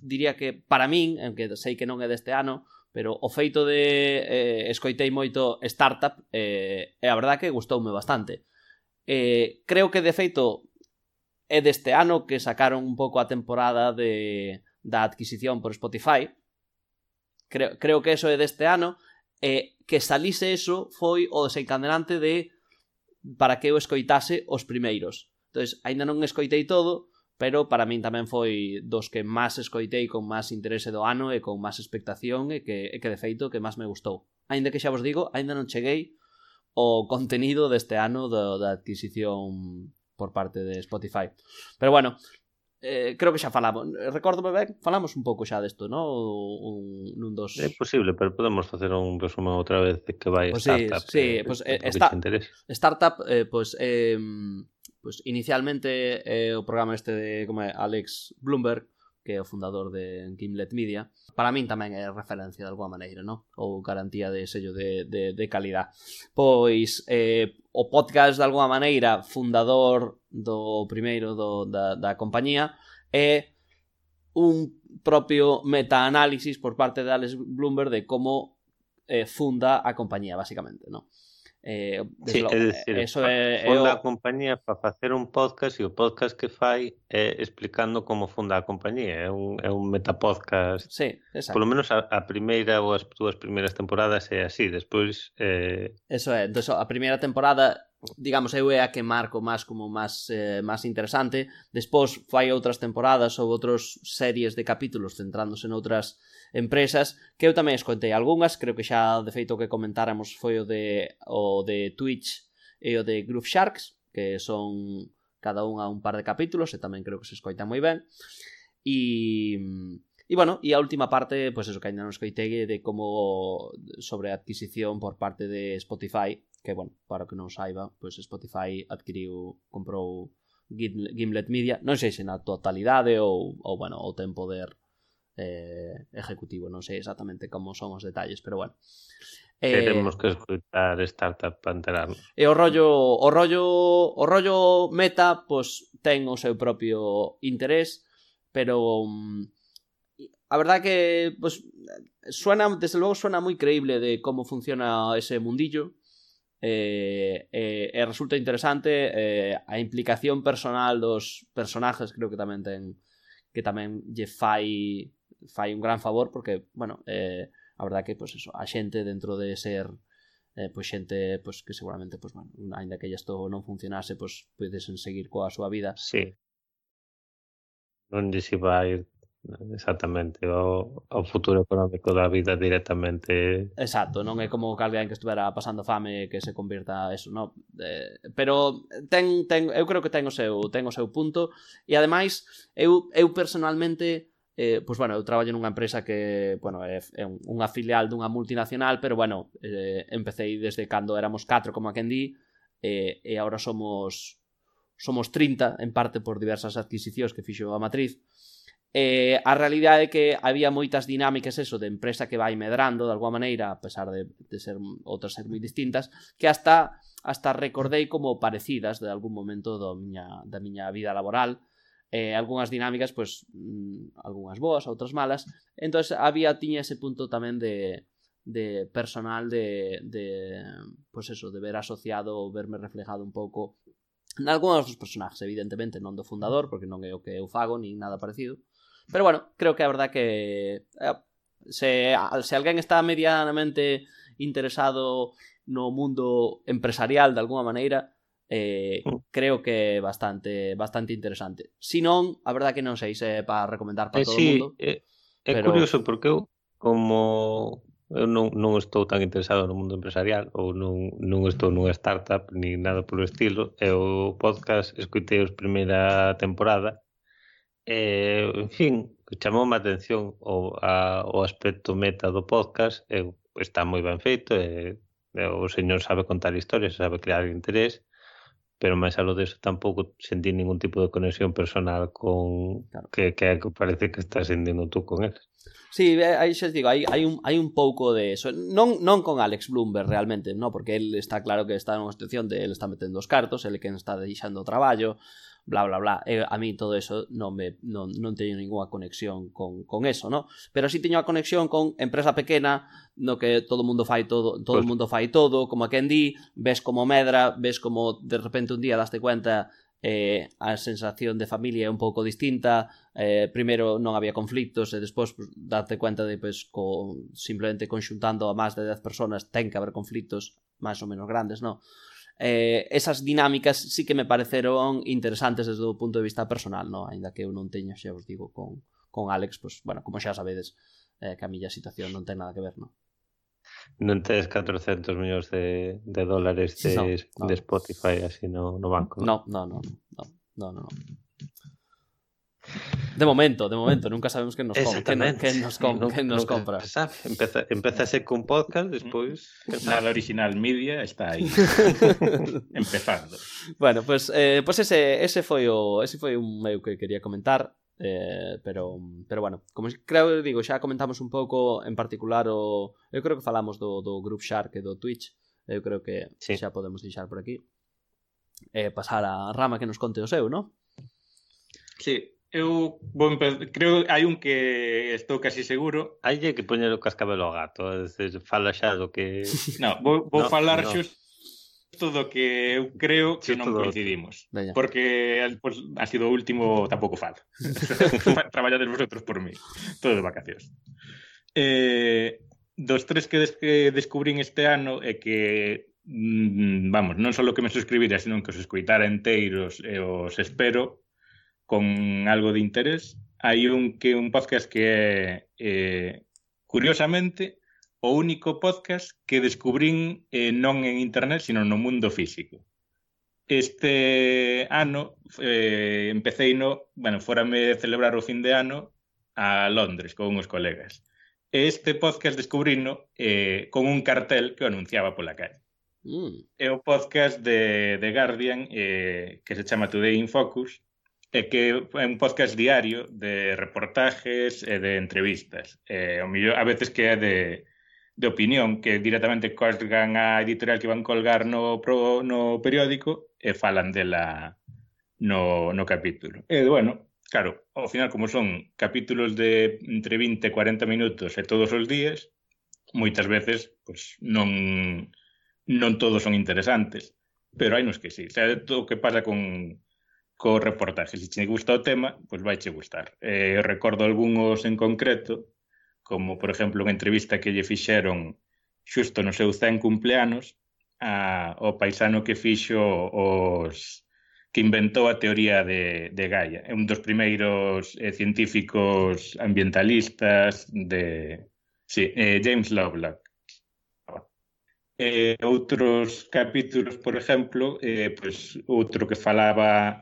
diría que para min, en que sei que non é deste ano, pero o feito de eh, escoitei moito startup eh, e a verdad que gustoume bastante. Eh, creo que de feito é deste ano que sacaron un pouco a temporada de, da adquisición por Spotify. Creo, creo que eso é deste ano. Eh, que salise eso foi o desencadenante de para que eu escoitase os primeiros. Entón, aínda non escoitei todo, pero para min tamén foi dos que máis escoitei con máis interese do ano e con máis expectación e que, e que de feito que máis me gustou. Ainda que xa vos digo, ainda non cheguei o contenido deste ano do, da adquisición por parte de Spotify. Pero bueno, eh, creo que xa falamos. Recordo, ben, falamos un pouco xa desto, no? Un, un dos... É posible, pero podemos facer un resumo outra vez de que vai pues Startup. Sí, sí, eh, pues, eh, esta, Startup, eh, pues, eh, Pois inicialmente eh, o programa este de como é, Alex Bloomberg, que é o fundador de Gimlet Media, para min tamén é referencia de alguma maneira, ¿no? Ou garantía de sello de, de, de calidad. Pois eh, o podcast de alguma maneira fundador do primeiro do, da, da compañía é un propio metaanálisis por parte de Alex Bloomberg de como eh, funda a compañía, basicamente, ¿no? Eh, sí, é dicir, eh, eso é, funda é o... a compañía para facer un podcast e o podcast que fai é explicando como funda a compañía é un, é un metapodcast sí, exacto. polo menos a, a primeira ou as dúas primeiras temporadas é así despois eh... eso é, entón, a primeira temporada digamos, eu é a que marco máis como máis eh, máis interesante. Despois fai outras temporadas ou outras series de capítulos centrándose noutras empresas que eu tamén escoitei algunhas, creo que xa de feito que comentáramos foi o de o de Twitch e o de Groove Sharks, que son cada unha un par de capítulos e tamén creo que se escoita moi ben. E E bueno, e a última parte, pois pues eso que ainda non escoitei de como sobre a adquisición por parte de Spotify que, bueno, para que non saiba, pois Spotify adquiriu, comprou Gimlet Media, non sei se na totalidade ou, ou bueno, ou ten poder eh, executivo, non sei exactamente como son os detalles, pero bueno. Eh, Teremos que escutar Startup para enterarnos. E o rollo, o rollo, o rollo Meta pois ten o seu propio interés, pero mm, a verdad que pues, suena, desde logo suena moi creíble de como funciona ese mundillo eh, eh, e resulta interesante eh, a implicación personal dos personajes creo que tamén ten que tamén lle fai fai un gran favor porque bueno eh, a verdad que pues eso, a xente dentro de ser eh, pois pues, xente pois, pues, que seguramente pois, pues, bueno, ainda que isto non funcionase pois, podesen seguir coa súa vida. Sí. Non lle se vai Exactamente, o, o futuro económico da vida directamente. Exacto, non é como que alguén que estuvera pasando fame que se convirta eso, no. Eh, pero ten ten eu creo que ten o seu ten o seu punto e ademais eu eu personalmente eh, pois bueno, eu traballo nunha empresa que, bueno, é, é unha filial dunha multinacional, pero bueno, eh, empecé desde cando éramos 4, como a quen di, eh, e agora somos somos 30, en parte por diversas adquisicións que fixo a matriz, Eh, a realidade é que había moitas dinámicas eso de empresa que vai medrando de alguma maneira a pesar de, de ser outras ser moi distintas que hasta hasta recordei como parecidas de algún momento do miña, da miña vida laboral. Eh, algunhas dinámicas pois mm, algunhas boas, outras malas. Entonces había tiña ese punto tamén de, de personal de, de pois eso, de ver asociado ou verme reflejado un pouco en algúns dos personajes, evidentemente non do fundador, porque non é o que eu fago, nin nada parecido, Pero bueno, creo que a verdad que eh, se, se alguén está medianamente interesado no mundo empresarial de alguma maneira, eh, mm. creo que é bastante bastante interesante. Si non, a verdad que non sei se é para recomendar para eh, todo sí, o mundo. É, é pero... curioso porque eu como eu non, non estou tan interesado no mundo empresarial ou non, non estou nunha startup ni nada polo estilo, e o podcast escutei os primeira temporada eh, en fin, chamoume a atención o, a, o aspecto meta do podcast, eh, está moi ben feito, eh, o señor sabe contar historias, sabe crear interés, pero máis alo deso tampouco sentí ningún tipo de conexión personal con claro. que, que parece que estás sentindo tú con él. Sí, aí xa digo, hai, hai, un, hai un pouco de eso. Non, non con Alex Bloomberg realmente, no, porque el está claro que está nunha situación de el está metendo os cartos, el que está deixando o traballo, bla, bla, bla. Eh, a mí todo eso non, me, non, non teño ninguna conexión con, con eso, ¿no? Pero sí teño a conexión con empresa pequena no que todo mundo fai todo, todo pues... mundo fai todo, como a quen di, ves como medra, ves como de repente un día daste cuenta eh, a sensación de familia é un pouco distinta eh, primeiro non había conflictos e despois pues, darte cuenta de pues, co, simplemente conxuntando a máis de 10 personas ten que haber conflictos máis ou menos grandes no eh, esas dinámicas sí que me pareceron interesantes desde o punto de vista personal, no? Ainda que eu non teña, xa vos digo, con, con Alex, pois, bueno, como xa sabedes, eh, que a miña situación non ten nada que ver, no? Non tes 400 millóns de, de dólares de, no, no. de Spotify así no, no banco. No, no, no, no, no, no. no. De momento, de momento, nunca sabemos que nos, com que no, que nos, com no, que nos compra. Empeza, empezase con podcast, despois... Mm. Nada original media está aí. Empezando. Bueno, pues, eh, pues ese, ese foi o ese foi un meio que quería comentar. Eh, pero, pero bueno, como creo, digo, xa comentamos un pouco en particular o... Eu creo que falamos do, do Group Shark e do Twitch. Eh, Eu creo que sí. xa podemos deixar por aquí. Eh, pasar a Rama que nos conte o seu, non? Sí, Eu vou creo hai un que estou casi seguro. Hai que poñer o cascabelo ao gato, decir, fala xa do que... No, vou, vou no, falar no. xusto do que eu creo que xusto non coincidimos. Veña. Porque pues, ha sido o último tampouco falo. Traballades vosotros por mí. Todo de vacacións. Eh, dos tres que, des que descubrín este ano é que mm, vamos, non só que me suscribira, senón que os escuitara enteiros e os espero con algo de interés, hai un que un podcast que é eh, curiosamente o único podcast que descubrín eh, non en internet, sino no mundo físico. Este ano eh, empecé no, bueno, fórame celebrar o fin de ano a Londres con uns colegas. Este podcast descubrino eh, con un cartel que o anunciaba pola calle. Mm. É o podcast de, de Guardian eh, que se chama Today in Focus, é que é un podcast diario de reportajes e de entrevistas. Eh, o millor, a veces que é de, de opinión, que directamente colgan a editorial que van colgar no, pro, no periódico e falan dela no, no capítulo. E, bueno, claro, ao final, como son capítulos de entre 20 e 40 minutos e todos os días, moitas veces pues, non, non todos son interesantes, pero hai nos que sí. O sea, todo o que pasa con co reportaje. Se che gusta o tema, pois vai che gustar. Eh, recordo algúns en concreto, como, por exemplo, unha entrevista que lle fixeron xusto no seu 100 cumpleanos a, o paisano que fixo os que inventou a teoría de, de Gaia. É un dos primeiros eh, científicos ambientalistas de... Sí, eh, James Lovelock. Eh, outros capítulos, por exemplo, eh, pues, outro que falaba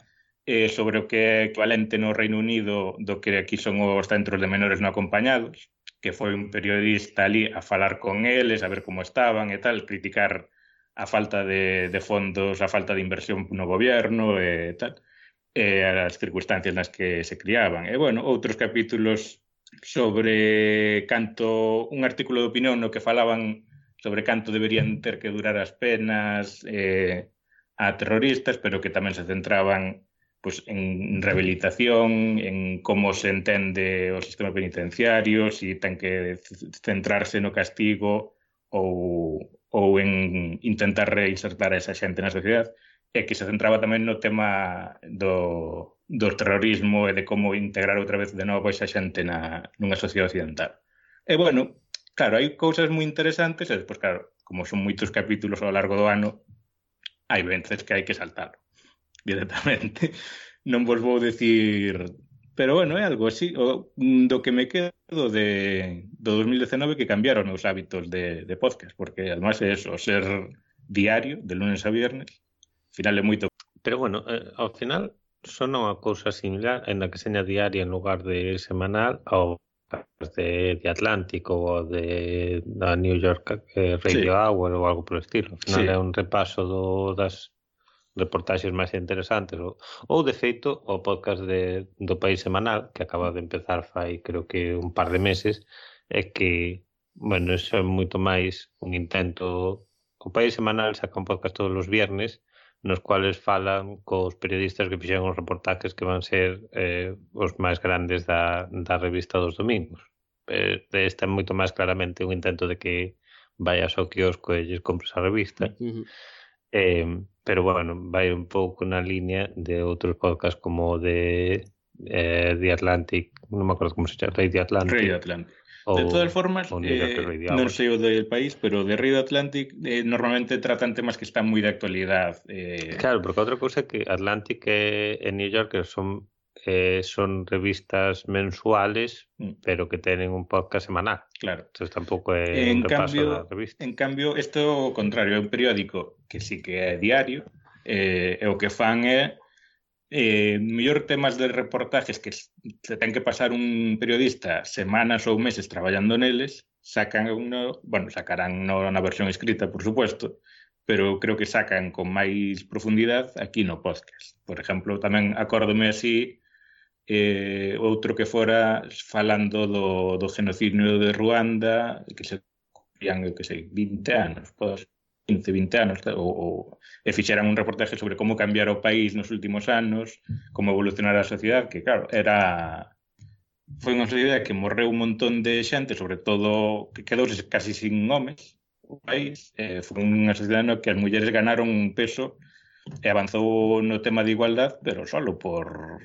eh, sobre o que é equivalente no Reino Unido do que aquí son os centros de menores non acompañados, que foi un periodista ali a falar con eles, a ver como estaban e tal, criticar a falta de, de fondos, a falta de inversión no goberno e tal, e as circunstancias nas que se criaban. E, bueno, outros capítulos sobre canto un artículo de opinión no que falaban sobre canto deberían ter que durar as penas eh, a terroristas, pero que tamén se centraban pues, en rehabilitación, en como se entende o sistema penitenciario, se si ten que centrarse no castigo ou, ou en intentar reinsertar a esa xente na sociedade, e que se centraba tamén no tema do, do terrorismo e de como integrar outra vez de novo esa xente na, nunha sociedade occidental. E bueno, claro, hai cousas moi interesantes, e despois, claro, como son moitos capítulos ao largo do ano, hai veces que hai que saltar directamente. Non vos vou decir... Pero bueno, é algo así, o, mm, do que me quedo de, do 2019 que cambiaron meus hábitos de, de podcast, porque además é eso, ser diario, de lunes a viernes, final é moito... Pero bueno, eh, ao final son unha cousa similar en a que seña diaria en lugar de semanal ao de, de Atlántico ou de da New York eh, Radio sí. Hour ou algo por estilo. Al final sí. é un repaso do, das reportaxes máis interesantes ou, ou de feito o podcast de, do País Semanal que acaba de empezar fai creo que un par de meses é que, bueno, eso é moito máis un intento o País Semanal saca un podcast todos os viernes nos cuales falan cos periodistas que fixeron os reportajes que van ser eh, os máis grandes da, da revista dos domingos. Eh, esta é moito máis claramente un intento de que vayas ao kiosco e lles compres a revista. Uh -huh. eh, pero bueno, vai un pouco na línea de outros podcasts como de eh, The Atlantic, non me acordo como se chama, Rey de Atlantic. Rey de Atlantic. O, de todas formas, eh, non sei o del país, pero de Rey de Atlantic eh, normalmente tratan temas que están moi de actualidade. Eh... Claro, porque outra cousa é que Atlantic e, e New Yorker son eh, son revistas mensuales, mm. pero que teñen un podcast semanal. Claro. Entonces tampouco é en un cambio, da revista. En cambio, isto contrario, é un periódico que sí que é diario, eh, e o que fan é eh, mellor temas de reportajes que se ten que pasar un periodista semanas ou meses traballando neles, sacan uno, bueno, sacarán no, na versión escrita, por supuesto, pero creo que sacan con máis profundidade aquí no podcast. Por exemplo, tamén acórdome así eh, outro que fora falando do, do genocidio de Ruanda, que se cumplían, que sei, 20 anos, pois, 15, 20 anos, ou, ou, e fixeran un reportaje sobre como cambiar o país nos últimos anos, como evolucionar a sociedade, que claro, era foi unha sociedade que morreu un montón de xente, sobre todo que quedouse casi sin homes o país, eh, foi unha sociedade no que as mulleres ganaron un peso e avanzou no tema de igualdad, pero solo por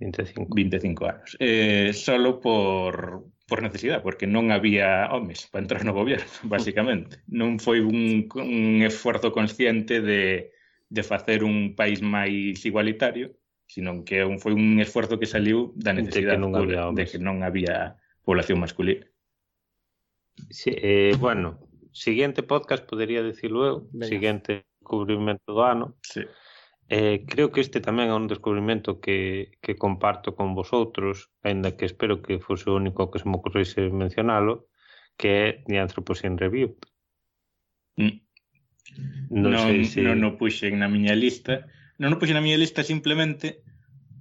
25. 25 anos. Eh, solo por, por necesidade, porque non había homes para entrar no goberno, basicamente. Non foi un, un esforzo consciente de, de facer un país máis igualitario, sino que un, foi un esforzo que saliu da necesidade de que non había, de que non había población masculina. Sí, eh, bueno, siguiente podcast podería decirlo eu, Venga. siguiente cubrimento do ano. Sí. Eh, creo que este tamén é un descubrimento que, que comparto con vosotros, ainda que espero que fose o único que se me ocorrese mencionalo, que é The Anthropocene Review. Mm. Non, non, sei se... non o puxen na miña lista. Non o puxen na miña lista simplemente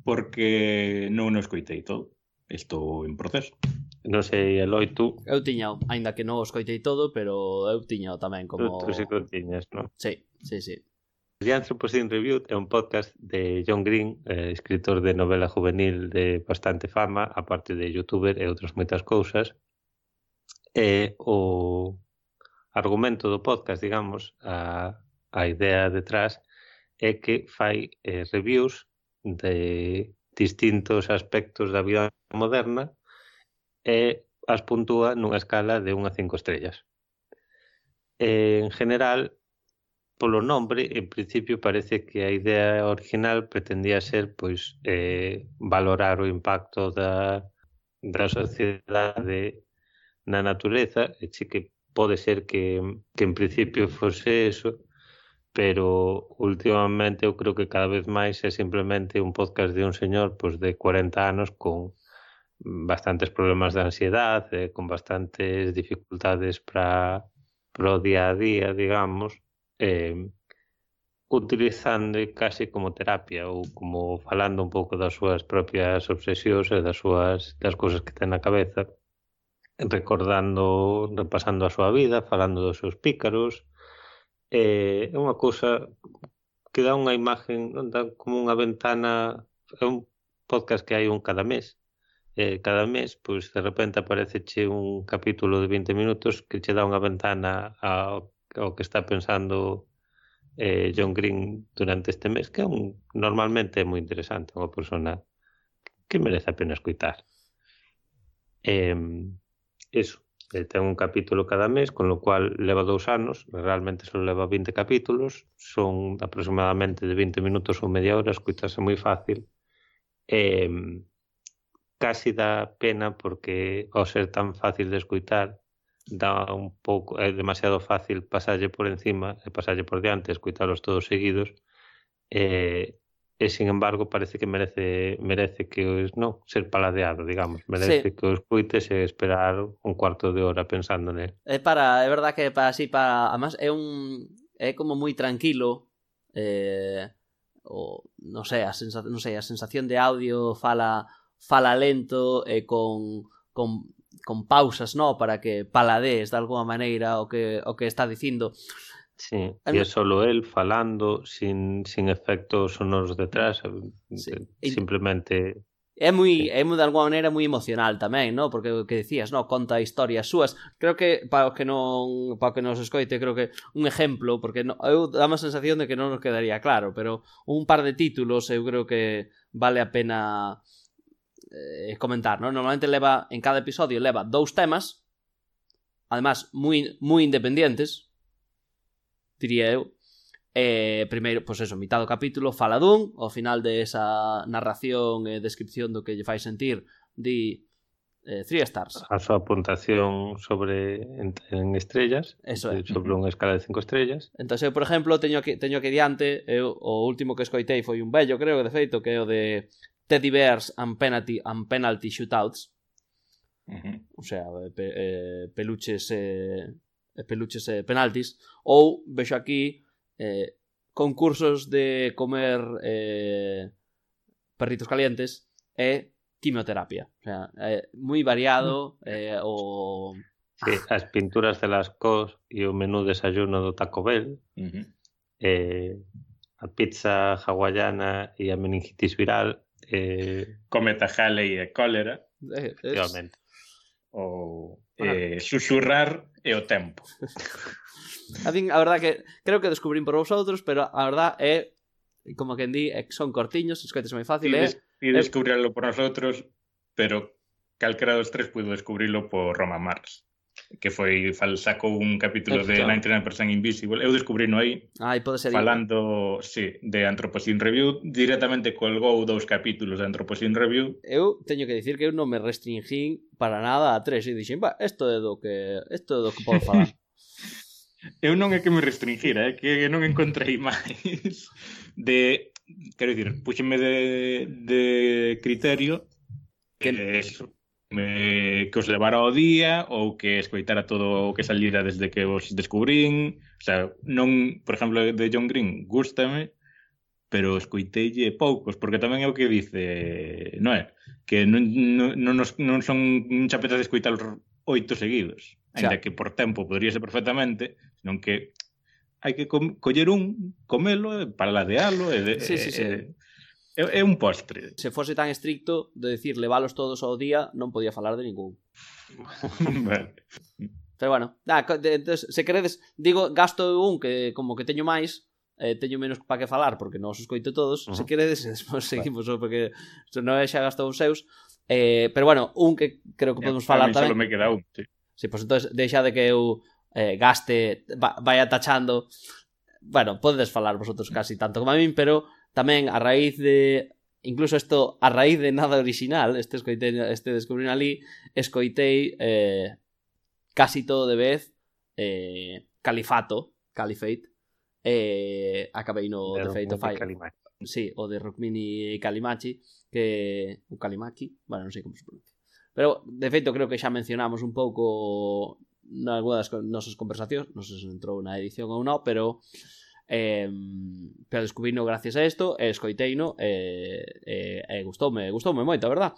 porque non o escoitei todo. Estou en proceso. Non sei, Eloi, tú? Eu tiñao, aínda que non o escoitei todo, pero eu tiñao tamén como... Tú, tú sí que o tiñas, non? Sí, sí, sí. The Anthropocene Review é un podcast de John Green, eh, escritor de novela juvenil de bastante fama, aparte de youtuber e outras moitas cousas. E o argumento do podcast, digamos, a, a idea detrás é que fai eh, reviews de distintos aspectos da vida moderna e as puntúa nunha escala de 1 a 5 estrellas. En general, polo nombre, en principio parece que a idea original pretendía ser pois eh, valorar o impacto da, da sociedade na natureza, e che que pode ser que, que en principio fose eso, pero últimamente eu creo que cada vez máis é simplemente un podcast de un señor pois, de 40 anos con bastantes problemas de ansiedade, eh, con bastantes dificultades para pro día a día, digamos, eh, utilizando case como terapia ou como falando un pouco das súas propias obsesións e das súas das cousas que ten na cabeza recordando, repasando a súa vida, falando dos seus pícaros. Eh, é unha cousa que dá unha imagen, dá como unha ventana, é un podcast que hai un cada mes. Eh, cada mes, pois de repente apareceche un capítulo de 20 minutos que che dá unha ventana a o que está pensando eh, John Green durante este mes, que é un, normalmente é moi interesante, unha persona que merece a pena escutar. Eh, eso, eh, ten un capítulo cada mes, con lo cual leva dous anos, realmente só leva 20 capítulos, son aproximadamente de 20 minutos ou media hora, escutarse moi fácil. Eh, casi dá pena porque ao ser tan fácil de escutar dá un pouco é demasiado fácil pasalle por encima e pasalle por diante, escuitalos todos seguidos e, e sin embargo parece que merece merece que os, ser paladeado, digamos, merece sí. que os escuites e esperar un cuarto de hora pensando nel. É para, é verdad que para así para, además é un é como moi tranquilo eh o non sei, a sensación, non sei, a sensación de audio fala fala lento e con con con pausas, no, para que paladees de alguma maneira o que o que está dicindo. Sí, e é solo el falando sin sin efectos sonoros detrás, eh, sí. Eh, simplemente É moi, é moi de alguma maneira moi emocional tamén, no? Porque o que decías, no, conta historias súas. Creo que para o que non, para o que nos escoite, creo que un exemplo, porque no, eu dá má sensación de que non nos quedaría claro, pero un par de títulos eu creo que vale a pena eh, comentar, ¿no? Normalmente leva en cada episodio leva dous temas, además moi moi independentes, diría eu. Eh, primeiro, pois pues eso, mitad do capítulo fala dun, ao final de esa narración e descripción do que lle fai sentir, di eh, Three Stars. A súa apuntación sobre en, en estrellas, Eso é. sobre unha escala de cinco estrellas. Entón, eu, por exemplo, teño aquí, teño aquí diante, eu, o último que escoitei foi un bello, creo que de feito, que é o de Teddy Bears and Penalty, and penalty Shootouts. Uh -huh. O sea, eh, pe, eh, peluches eh, peluches e eh, penaltis ou vexo aquí eh, concursos de comer eh, perritos calientes e quimioterapia. O sea, eh, moi variado eh, o Sí, as pinturas de las cos e o menú desayuno do Taco Bell. Uh -huh. eh, a pizza hawaiana e a meningitis viral eh, cometa Halley e cólera, eh, es... Ou eh, ah. susurrar e o tempo. a fin, a verdad que creo que descubrín por vosotros, pero a verdad é como que en di, eh, son cortiños, escoites moi fácil, e, eh. des, e descubrirlo por nosotros, pero calquera dos tres Pudo descubrirlo por Roma Mars que foi fal, sacou un capítulo de 99% Invisible. Eu descubrino aí. Ai, ah, pode ser falando, sí, de Anthropocene Review, directamente colgou dous capítulos de Anthropocene Review. Eu teño que dicir que eu non me restringín para nada a tres e dixen, "Va, isto é do que isto é do que podo falar." eu non é que me restringira, é que non encontrei máis de, quero dicir, puxenme de, de criterio que, que, me que os levara ao día ou que escoitara todo o que salira desde que os descubrín. O sea, non, por exemplo, de John Green, gústame, pero escoitelle poucos, porque tamén é o que dice Noel, que non, non, non, nos, non son un chapetas de escoitar oito seguidos, ainda que por tempo podría ser perfectamente, senón que hai que coller un, comelo, paladealo e, de, sí, sí, sí. E, É, é un postre. Se fose tan estricto de decir levalos todos ao día, non podía falar de ningún. vale. Pero bueno, ah, entonces, se queredes, digo, gasto un que como que teño máis, eh, teño menos para que falar porque non os escoito todos, uh -huh. se queredes, despois seguimos vale. porque non é xa gastou os seus. Eh, pero bueno, un que creo que podemos falar tamén. Solo me queda un, sí. Sí, pois pues, entonces deixa de que eu eh, gaste, va, vaya tachando. Bueno, podedes falar vosotros casi tanto como a min, pero Tamén, a raíz de incluso isto a raíz de nada original, este escoitei, este descubrín ali, escoitei eh, casi todo de vez eh, Califato, Caliphate, eh, acabei no de Fate of Fire. Sí, o de Rukmini Kalimachi, que o Kalimaki, bueno, non sei como se pronuncia. Pero, de feito, creo que xa mencionamos un pouco nalgúnas nosas conversacións, non sei se entrou na edición ou non, pero eh, pero descubrino gracias a isto e eh, escoiteino e, e, e gustoume, gustoume moito, a verdad.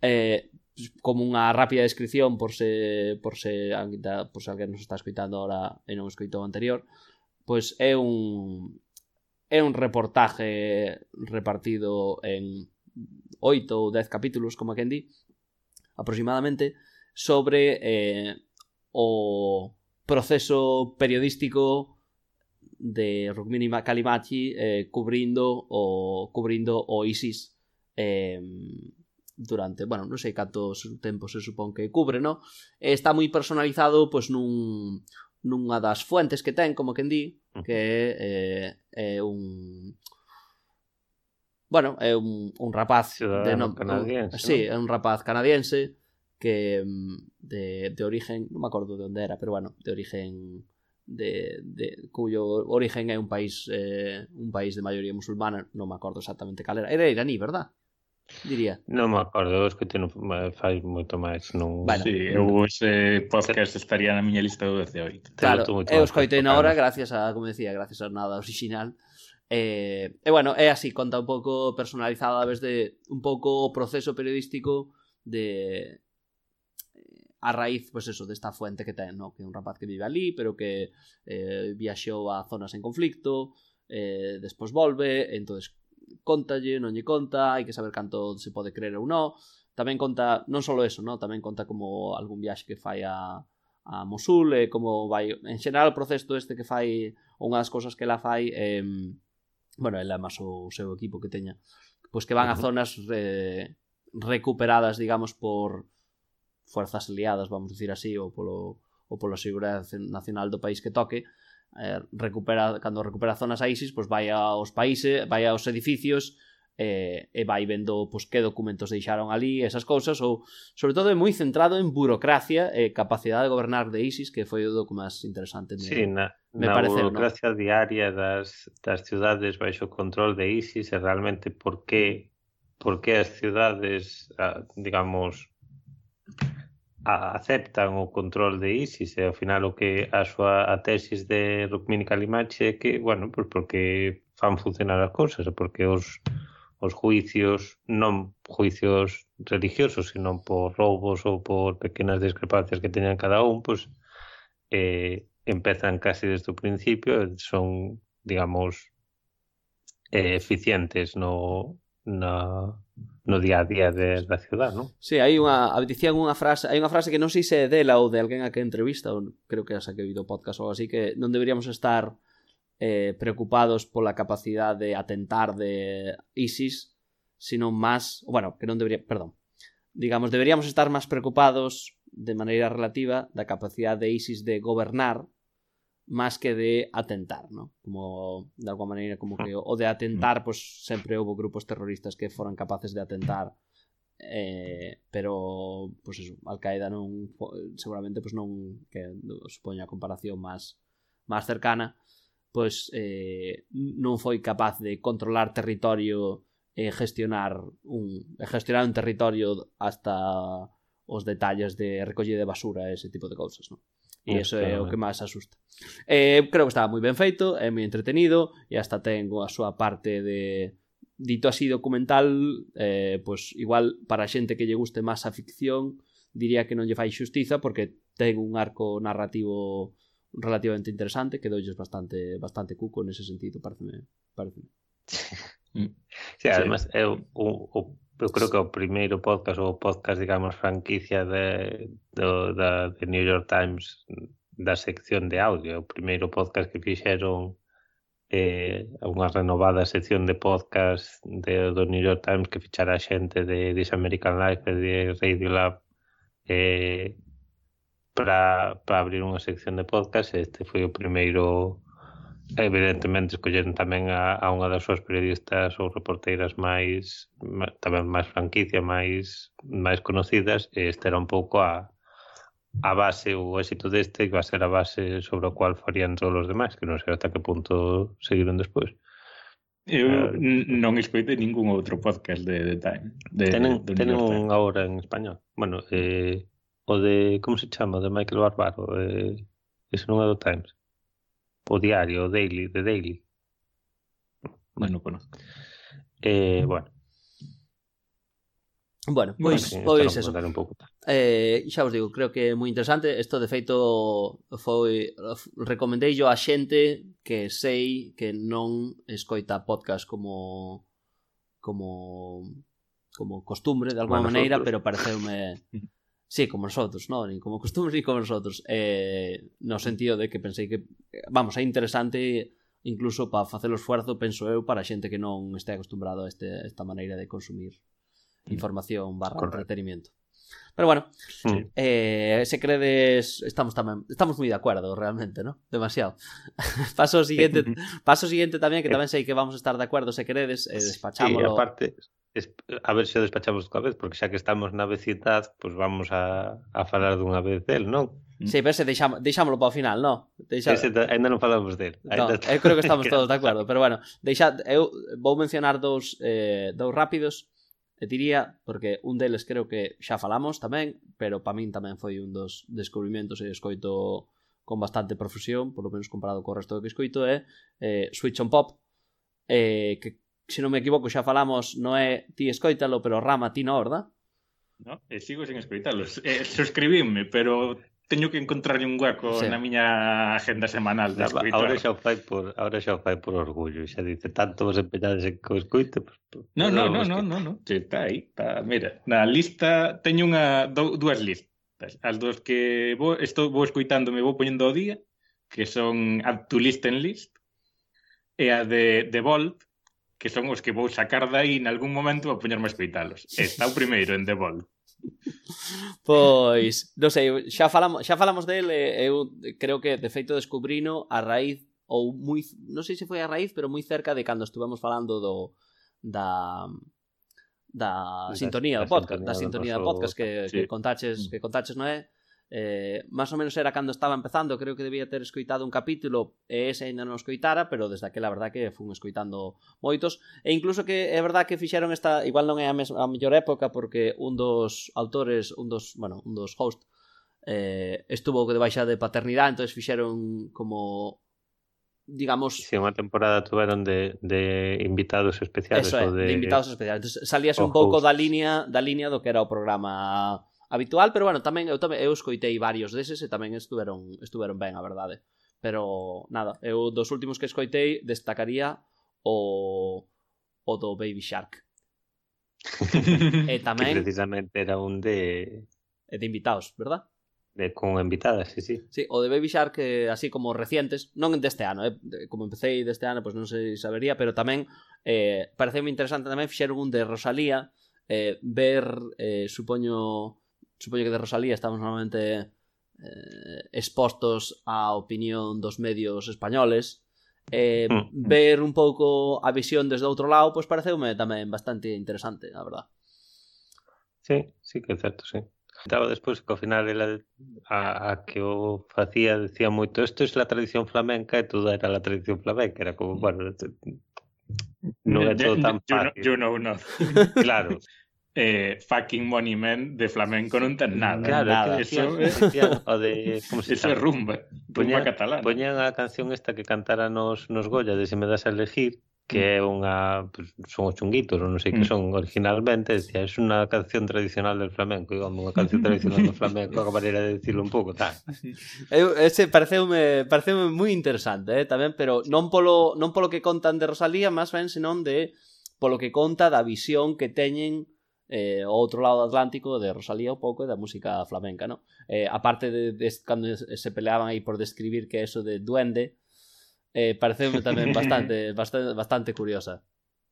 Eh, como unha rápida descripción por se por se por se alguén nos está escoitando ahora e non escoitou anterior pois é un é un reportaje repartido en 8 ou 10 capítulos, como quen di, aproximadamente, sobre eh, o proceso periodístico de Rukmini Kalimachi eh, cubrindo o cubrindo o ISIS eh, durante, bueno, non sei cantos tempos se supón que cubre, no? Está moi personalizado pois nun nunha das fuentes que ten, como quen di, que é, é un bueno, é un, un rapaz Ciudadano de nom, canadiense, un, sí, é un rapaz canadiense que de, de origen, non me acordo de onde era, pero bueno, de origen de, de cuyo origen é un país eh, un país de maioría musulmana, non me acordo exactamente cal era. Era iraní, verdad? Diría. Non me acordo, es que te non fai moito máis, non. Bueno, sí, eu ese podcast estaría na miña lista do 18. Claro, eu escoitei na hora gracias a, como decía, gracias a nada original. Eh, e bueno, é así, conta un pouco personalizada de un pouco o proceso periodístico de, a raíz, pois pues eso, desta fuente que ten, no? que é un rapaz que vive ali, pero que eh, viaxou a zonas en conflicto, eh, despois volve, entonces contalle, non lle conta, hai que saber canto se pode creer ou non. Tamén conta, non só eso, no? tamén conta como algún viaxe que fai a, a Mosul, e como vai, en xeral o proceso este que fai, unha das cousas que ela fai, eh, bueno, ela máis o seu equipo que teña, pois que van a zonas eh, recuperadas, digamos, por forzas aliadas, vamos dicir así, ou polo, ou polo Seguridade Nacional do país que toque, eh, recupera cando recupera zonas a ISIS, pois vai aos países, vai aos edificios eh, e vai vendo pois, que documentos deixaron ali, esas cousas, ou sobre todo é moi centrado en burocracia e eh, capacidade de gobernar de ISIS, que foi o do que máis interesante me, sí, na, me na parece. burocracia no? diaria das, das ciudades baixo control de ISIS e realmente por que por que as ciudades, ah, digamos, a, aceptan o control de ISIS e ao final o que a súa a tesis de Rukmini Kalimachi é que, bueno, pois porque fan funcionar as cousas, porque os os juicios, non juicios religiosos, sino por roubos ou por pequenas discrepancias que teñan cada un, pois eh, empezan casi desde o principio, son, digamos, eh, eficientes no, na, no día a día de, da ciudad, non? Sí, hai unha, dicían unha frase, hai unha frase que non sei se é dela ou de alguén a que entrevista, ou creo que asa que vido podcast ou así, que non deberíamos estar eh, preocupados pola capacidade de atentar de ISIS, sino máis, bueno, que non debería, perdón, digamos, deberíamos estar máis preocupados de maneira relativa da capacidade de ISIS de gobernar máis que de atentar, ¿no? Como de alguma maneira como que o de atentar, pois pues, sempre houve grupos terroristas que foran capaces de atentar eh, pero pois pues, eso, Al-Qaeda non seguramente pois pues, non que supoño a comparación máis máis cercana, pois eh, non foi capaz de controlar territorio e gestionar un e gestionar un territorio hasta os detalles de recollida de basura e ese tipo de cousas, non? E iso é o que máis asusta. Eh, creo que estaba moi ben feito, é moi entretenido e hasta ten a súa parte de dito así documental, eh, pois igual para a xente que lle guste máis a ficción, diría que non lle fai xustiza porque ten un arco narrativo relativamente interesante que doulles bastante bastante cuco nese sentido, pareceme, pareceme. Sí, además, sí. o, o eu creo que o primeiro podcast ou podcast, digamos, franquicia de, do, da, de New York Times da sección de audio, o primeiro podcast que fixeron eh, unha renovada sección de podcast de, do New York Times que fichara xente de This American Life e de Radio Lab eh, para abrir unha sección de podcast. Este foi o primeiro Evidentemente, escolleron tamén a, a unha das súas periodistas ou reporteiras máis, tamén máis franquicia, máis máis conocidas, e este era un pouco a, a base o éxito deste que va a ser a base sobre o cual farían todos os demais, que non sei ata que punto seguiron despois. Eu eh, non escoitei ningún outro podcast de de Time. De, tenen, de tenen un agora en español. Bueno, eh, o de... Como se chama? O de Michael Barbaro. Eh, ese non é do Times o diario, o daily, de daily. Bueno, conozco. Eh, bueno. Bueno, pois, pois eso. Un pouco. Eh, xa vos digo, creo que é moi interesante. Isto, de feito, foi recomendei yo a xente que sei que non escoita podcast como como como costumbre de alguma maneira, pero pareceume Sí, como nosotros, ¿no? Ni como costumbre ni como nosotros. Eh, no sentido de que pensei que, vamos, é interesante incluso para facer o esforzo, penso eu, para a xente que non este acostumbrado a este, esta maneira de consumir mm. información barra Correcto. entretenimiento. Pero bueno, sí. eh, se credes estamos tamén estamos moi de acordo realmente, ¿no? Demasiado. paso siguiente, paso siguiente tamén que eh. tamén sei que vamos a estar de acordo se credes, eh, despachámolo. Sí, aparte a ver se o despachamos coa vez, porque xa que estamos na vecindad, pois pues vamos a, a falar dunha vez del, non? Mm. Sí, pero ese deixam, deixámoslo para o final, non? Deixa... Ese ainda non falamos del. No, está... eu creo que estamos todos de acordo, pero bueno, deixa, eu vou mencionar dous, eh, dous rápidos, e diría, porque un deles creo que xa falamos tamén, pero para min tamén foi un dos descubrimentos e escoito con bastante profusión, polo menos comparado co resto do que escoito, é eh, Switch on Pop, eh, que se non me equivoco, xa falamos, non é ti escoítalo, pero Rama ti non, verdad? No, e sigo sen escoitalos. Eh, suscribime, pero teño que encontrarlle un hueco sí. na miña agenda semanal de escoitar. Ahora xa o fai por, ahora xa o fai por orgullo, xa dice, tanto vos empeñades en que o escoite, pues, pues, no, no, no, no, no, no, sí, está aí, está, mira, na lista teño unha do, dúas listas, as dos que vou, estou vou escoitando, me vou poñendo ao día, que son Add to Listen List, e a de The Vault, que son os que vou sacar dai en algún momento a poñerme a escoitalos. Está o primeiro en The Ball. Pois, non sei, xa falamos, xa falamos del, eu creo que de feito descubrino a raíz ou moi, non sei se foi a raíz, pero moi cerca de cando estuvemos falando do da da sintonía do podcast, da sintonía do podcast que, sí. que contaches, que contaches, non é? Eh, más ou menos era cando estaba empezando, creo que debía ter escoitado un capítulo e ese ainda non escoitara, pero desde aquela verdad que fun escoitando moitos. E incluso que é verdad que fixeron esta, igual non é a, mes, a mellor época porque un dos autores, un dos, bueno, un dos host eh, estuvo de baixa de paternidade, entonces fixeron como digamos... Si sí, unha temporada tuveron de, de invitados especiales. Eso é, de, de invitados especiales. Entonces, salías un pouco da línea da línea do que era o programa habitual, pero bueno, tamén eu tamén eu escoitei varios deses e tamén estuveron estuveron ben, a verdade. Pero nada, eu dos últimos que escoitei destacaría o o do Baby Shark. e tamén que precisamente era un de de invitados, verdad? de, con invitadas, sí, sí. Sí, o de Baby Shark, eh, así como recientes, non deste ano, eh, como empecéi deste ano, pois pues non sei se sabería, pero tamén eh, pareceu moi interesante tamén fixeron un de Rosalía, eh, ver, eh, supoño, supoño que de Rosalía estamos normalmente eh, expostos á opinión dos medios españoles eh, mm. ver un pouco a visión desde outro lado, pois pareceume tamén bastante interesante, a verdad. Sí, sí que é certo, sí. Estaba despois que ao final ela, a, a que o facía decía moito isto é es la tradición flamenca e toda era la tradición flamenca, era como, bueno, non é todo tan fácil. You know, you know not. Claro, eh, fucking Money Man de flamenco non ten nada. Claro, nada. Que eso, decían, o de, como se eso é rumba, rumba poñan, catalana. Poñan a canción esta que cantara nos, nos Goya de Se me das a elegir, que mm. é unha pues, son os chunguitos, non sei que mm. son originalmente, decía, é unha canción tradicional del flamenco, digamos, unha canción tradicional do flamenco, a maneira de decirlo un pouco, tal. Eu ese pareceume pareceume moi interesante, eh, tamén, pero non polo non polo que contan de Rosalía, máis ben senón de polo que conta da visión que teñen eh, o outro lado do Atlántico de Rosalía un pouco e da música flamenca, non? Eh, a parte de, de, cando se peleaban aí por describir que é eso de duende, eh, pareceu tamén bastante, bastante, bastante curiosa.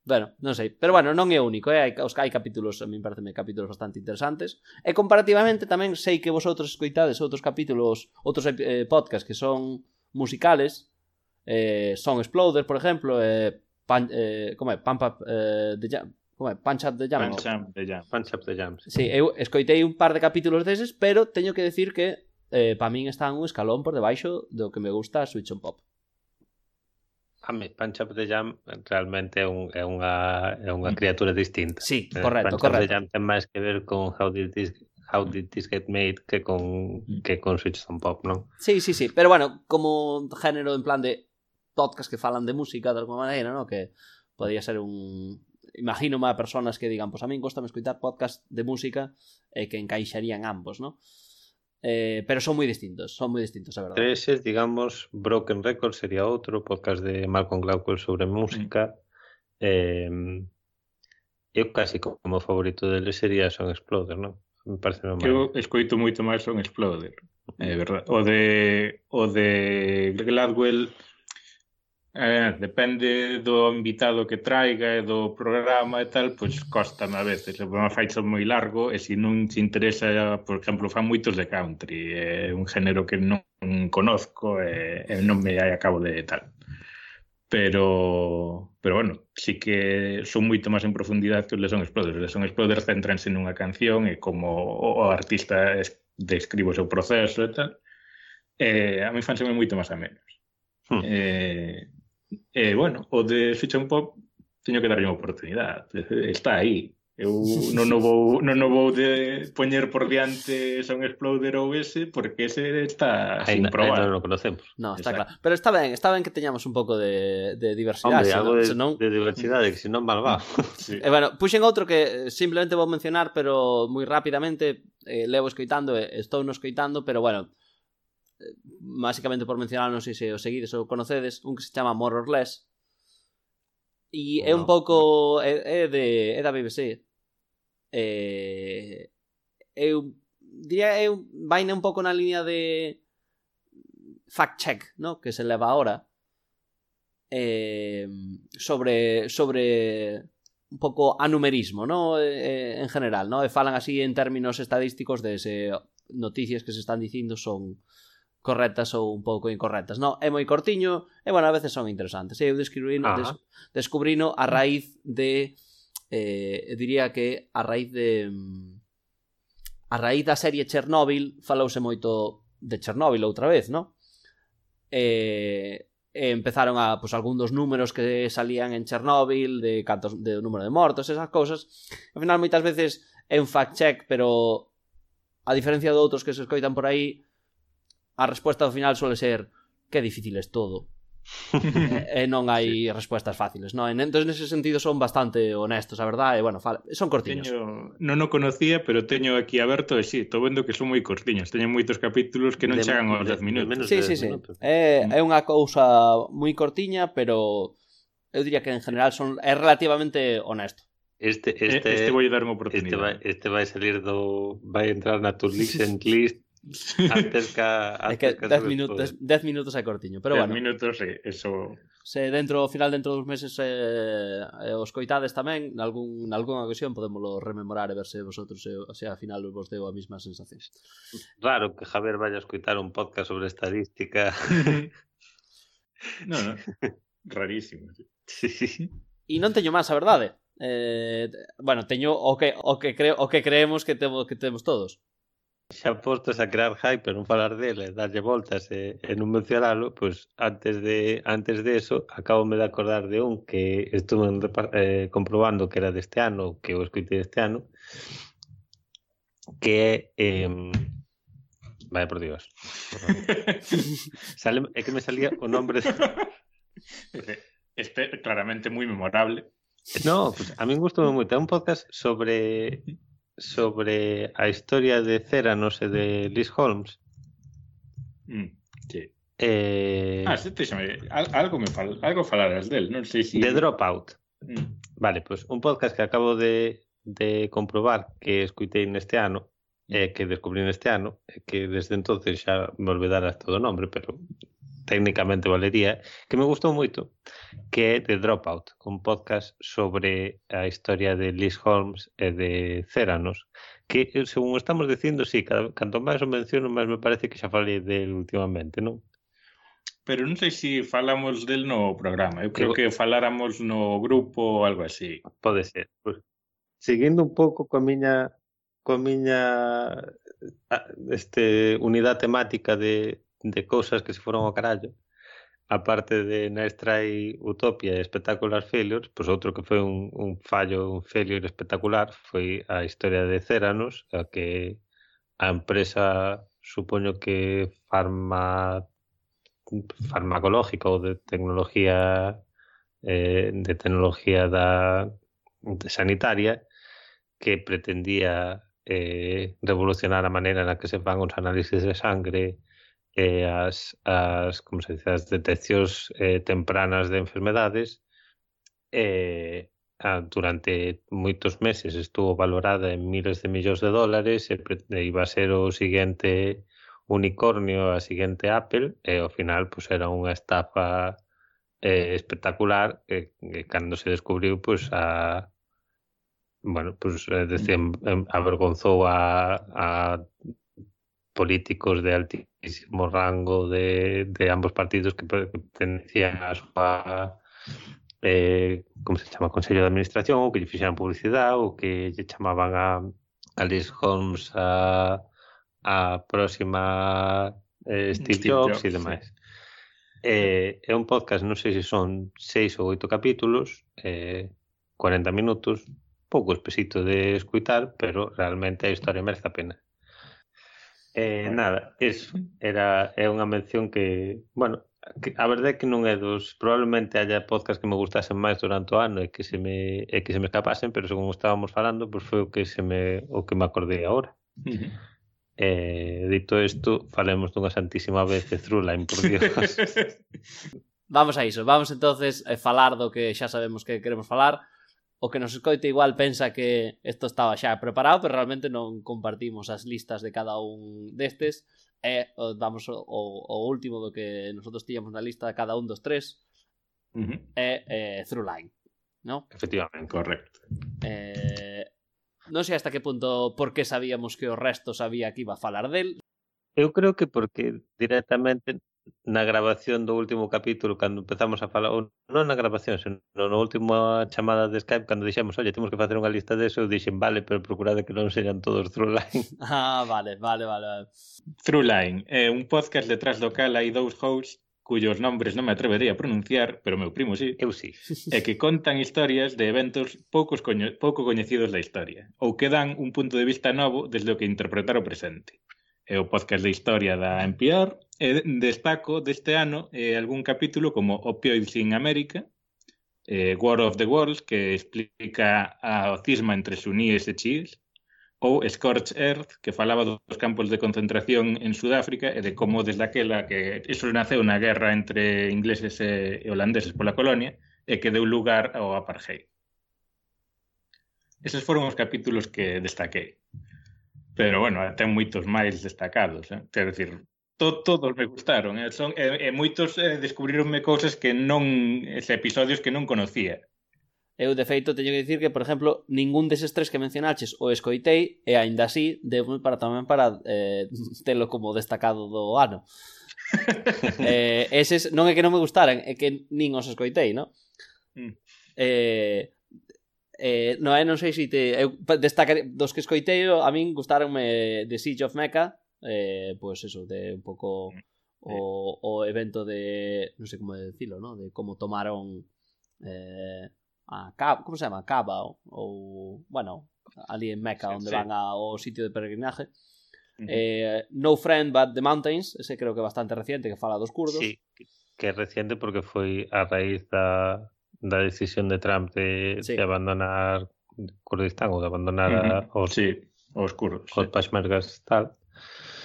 Bueno, non sei, pero bueno, non é único, eh? hai, os, hai capítulos, a min pareceme capítulos bastante interesantes. E comparativamente tamén sei que vosotros escoitades outros capítulos, outros eh, podcast que son musicales, eh, son Exploder, por exemplo, eh, Pan, eh, como é? Pampa eh, de Jam, Como é? Punch Up the Jam. Punch Up the Jam. Punch Up the Jam. Sí. sí, eu escoitei un par de capítulos deses, pero teño que decir que eh, para min están un escalón por debaixo do que me gusta a Switch on Pop. A mí, Punch Up the Jam realmente é, un, é unha, é unha mm. criatura distinta. Sí, correcto, Punch correcto. Punch Up the Jam ten máis que ver con How Did This How Did This Get Made que con, mm. que con Switch on Pop, non? Sí, sí, sí, pero bueno, como género en plan de podcast que falan de música de alguma maneira, no? que podría ser un, imagino má persoas que digan, pois a min costame escoitar podcast de música e eh, que encaixarían ambos, ¿no? Eh, pero son moi distintos, son moi distintos, a verdade. Treses, digamos, Broken Record sería outro podcast de Malcolm Gladwell sobre música. Mm. Eh, eu casi como favorito dele sería Son Exploder, non? Me parece normal. Eu escoito moito máis Son Exploder. É verdade. O de o de Gladwell Eh, depende do invitado que traiga e do programa e tal, pois costame a veces, o programa faixa moi largo e se non te interesa, por exemplo, fan moitos de country, é un género que non conozco e, e non me hai acabo de tal. Pero, pero bueno, sí que son moito máis en profundidade que os Lesson Exploders. Os Lesson Exploders centranse nunha canción e como o artista describe o seu proceso e tal, eh, a mí fanseme moito máis a menos. Hmm. Eh, E, bueno, o de ficha un pop teño que darlle unha oportunidade. Está aí. Eu non o vou, non o vou de poñer por diante Son Exploder ou ese, porque ese está sin probar. non o conocemos. No, está Exacto. claro. Pero está ben, está ben que teñamos un pouco de, de diversidade. Hombre, senón, algo de, senón... de diversidade, que senón mal va. sí. E eh, bueno, puxen outro que simplemente vou mencionar, pero moi rapidamente, eh, levo escoitando, eh, estou no escoitando, pero bueno, básicamente por mencionar, non sei se o seguides ou conocedes, un que se chama More or Less. E é un pouco é, é de é da BBC. Eh, eu diría eu vaina un pouco na liña de fact check, ¿no? que se leva ahora. Eh, sobre sobre un pouco anumerismo, ¿no? Eh, en general, ¿no? E falan así en términos estadísticos de se noticias que se están dicindo son correctas ou un pouco incorrectas. No, é moi cortiño e, bueno, a veces son interesantes. E eu descubrino, des, descubrino a raíz de... Eh, diría que a raíz de... A raíz da serie Chernobyl falouse moito de Chernobyl outra vez, non? Eh, e empezaron a, pois, pues, algún dos números que salían en Chernobyl de cantos, de número de mortos, esas cousas. Ao final, moitas veces é un fact-check, pero a diferencia de outros que se escoitan por aí, a resposta ao final suele ser que difícil é todo. e, e non hai sí. respuestas fáciles, non? Entón, nese sentido son bastante honestos, a verdade, e bueno, fala, son cortiños. Teño, non o conocía, pero teño aquí aberto e si, sí, estou vendo que son moi cortiños. Teñen moitos capítulos que non de, chegan aos 10 minutos. Menos sí, sí, sí. Minutos. É, é unha cousa moi cortiña, pero eu diría que en general son é relativamente honesto. Este, este, este voy a dar unha oportunidade. Este vai, este vai salir do... vai entrar na tu listen list antes que, antes é que 10 minutos 10 minutos é cortiño, pero bueno. 10 minutos, sí, eso Se dentro ao final dentro dos meses eh, eh, os coitades tamén, nalgún nalgunha ocasión podémoslo rememorar e verse vosotros eh, se, se ao final vos deu a mesma sensación. Raro que Javier vaya a escoitar un podcast sobre estadística. no, no. Rarísimo. Sí. sí. E non teño máis, a verdade. Eh, bueno, teño o que o que creo o que creemos que temos que temos todos. Xa postos a crear hype e non falar dele, darlle voltas e, e non mencionalo, pois antes de antes de eso, acabo de acordar de un que estuve eh, comprobando que era deste ano, que o escoitei deste ano, que é eh, Vaya por Dios. Sale, é que me salía o nombre de... Este claramente moi memorable. No, pues a min gustou moito. É un podcast sobre sobre a historia de Céranos e de Liz Holmes. Mm, sí. Eh... Ah, este, xame, algo, me fal, algo falarás del, non sei se... Si... De Dropout. Mm. Vale, pois pues, un podcast que acabo de, de comprobar que escuitei neste mm. eh, ano, eh, que descubrí neste ano, que desde entonces xa me olvidara todo o nombre, pero técnicamente valería, que me gustou moito, que é The Dropout, un podcast sobre a historia de Liz Holmes e de Céranos, que, según estamos dicindo, sí, cada, canto máis o menciono, máis me parece que xa falei del últimamente, non? Pero non sei se si falamos del no programa, eu creo que, que faláramos no grupo ou algo así. Pode ser. Pues, seguindo un pouco coa miña coa miña este unidade temática de de cousas que se foron ao carallo, aparte de Nestrai Utopia e Espectacular Failures, pois outro que foi un, un fallo, un failure espectacular foi a historia de Ceranos, a que empresa supoño que farma farmacológica ou de tecnología eh, de tecnología da de sanitaria que pretendía eh, revolucionar a maneira na que se fan os análisis de sangre eh, as, as, como se dice, as deteccións eh, tempranas de enfermedades eh, a, durante moitos meses estuvo valorada en miles de millóns de dólares e, e iba a ser o siguiente unicornio, a siguiente Apple e ao final pues, era unha estafa eh, espectacular que, que cando se descubriu pues, a bueno, pues, eh, decir, avergonzou a, a políticos de altísimo rango de, de ambos partidos que pertenecían a súa eh, como se chama, Consello de Administración ou que lle fixeran publicidade ou que lle chamaban a, a Liz Holmes a, a próxima eh, Steve, Steve Jobs, Jobs e demais. Sí. Eh, é un podcast, non sei se son seis ou oito capítulos, eh, 40 minutos, pouco espesito de escutar pero realmente a historia merece a pena. Eh, nada, eso era é unha mención que, bueno, que a verdade é que non é dos, probablemente haya podcast que me gustasen máis durante o ano e que se me e que se me escapasen, pero según estábamos falando, pois pues foi o que se me o que me acordei agora. Uh -huh. Eh, dito isto, falemos dunha santísima vez de Thruline, por Dios. vamos a iso, vamos entonces a falar do que xa sabemos que queremos falar, o que nos escoite igual pensa que isto estaba xa preparado, pero realmente non compartimos as listas de cada un destes e damos o, o último do que nosotros tíamos na lista cada un dos tres uh -huh. e eh, Throughline, ¿no? Efectivamente, correcto. Eh, non sei hasta que punto por que sabíamos que o resto sabía que iba a falar del. Eu creo que porque directamente na grabación do último capítulo cando empezamos a falar, ou non na grabación, senón na última chamada de Skype cando dixemos, "Oye, temos que facer unha lista deso", dixen, "Vale, pero procurade que non sean todos Throughline. Ah, vale, vale, vale. vale. É eh, un podcast detrás do cal hai dous hosts cuyos nombres non me atrevería a pronunciar, pero meu primo sí. Eu sí. E que contan historias de eventos poucos coño, pouco coñecidos da historia, ou que dan un punto de vista novo desde o que interpretar o presente. Eh, é o podcast de historia da NPR, e destaco deste ano eh, algún capítulo como Opioids in America, eh, War of the Worlds, que explica a cisma entre suníes e chiíes, ou Scorch Earth, que falaba dos campos de concentración en Sudáfrica e de como desde aquela que iso naceu na guerra entre ingleses e holandeses pola colonia e que deu lugar ao apartheid. Esos foron os capítulos que destaquei. Pero bueno, ten moitos máis destacados, eh? Quer decir, to, todos me gustaron, eh? son e, e moitos eh, descubrironme cousas que non ese episodios que non conocía. Eu, de feito, teño que dicir que, por exemplo, ningún deses tres que mencionaches o escoitei e, aínda así, debo para tamén para eh, telo como destacado do ano. eh, eses non é que non me gustaran, é que nin os escoitei, non? Mm. Eh, Eh, Noé, non sei se te... Eu destacar, dos que escoitei, a min gustaronme The Siege of Mecha, eh, pois pues eso, de un pouco mm, o, o evento de, non sei como decirlo, ¿no? de como tomaron eh, a Cava, como se chama? Caba ou, ou bueno, ali en Mecca sí, onde sí. van ao sitio de peregrinaje. Uh -huh. eh, no Friend But The Mountains, ese creo que é bastante reciente, que fala dos curdos. Sí, que é reciente porque foi a raíz da, da decisión de Trump de, sí. de abandonar Kurdistán ou de abandonar uh -huh. os, sí, os kurdos, os sí. pashmergas tal.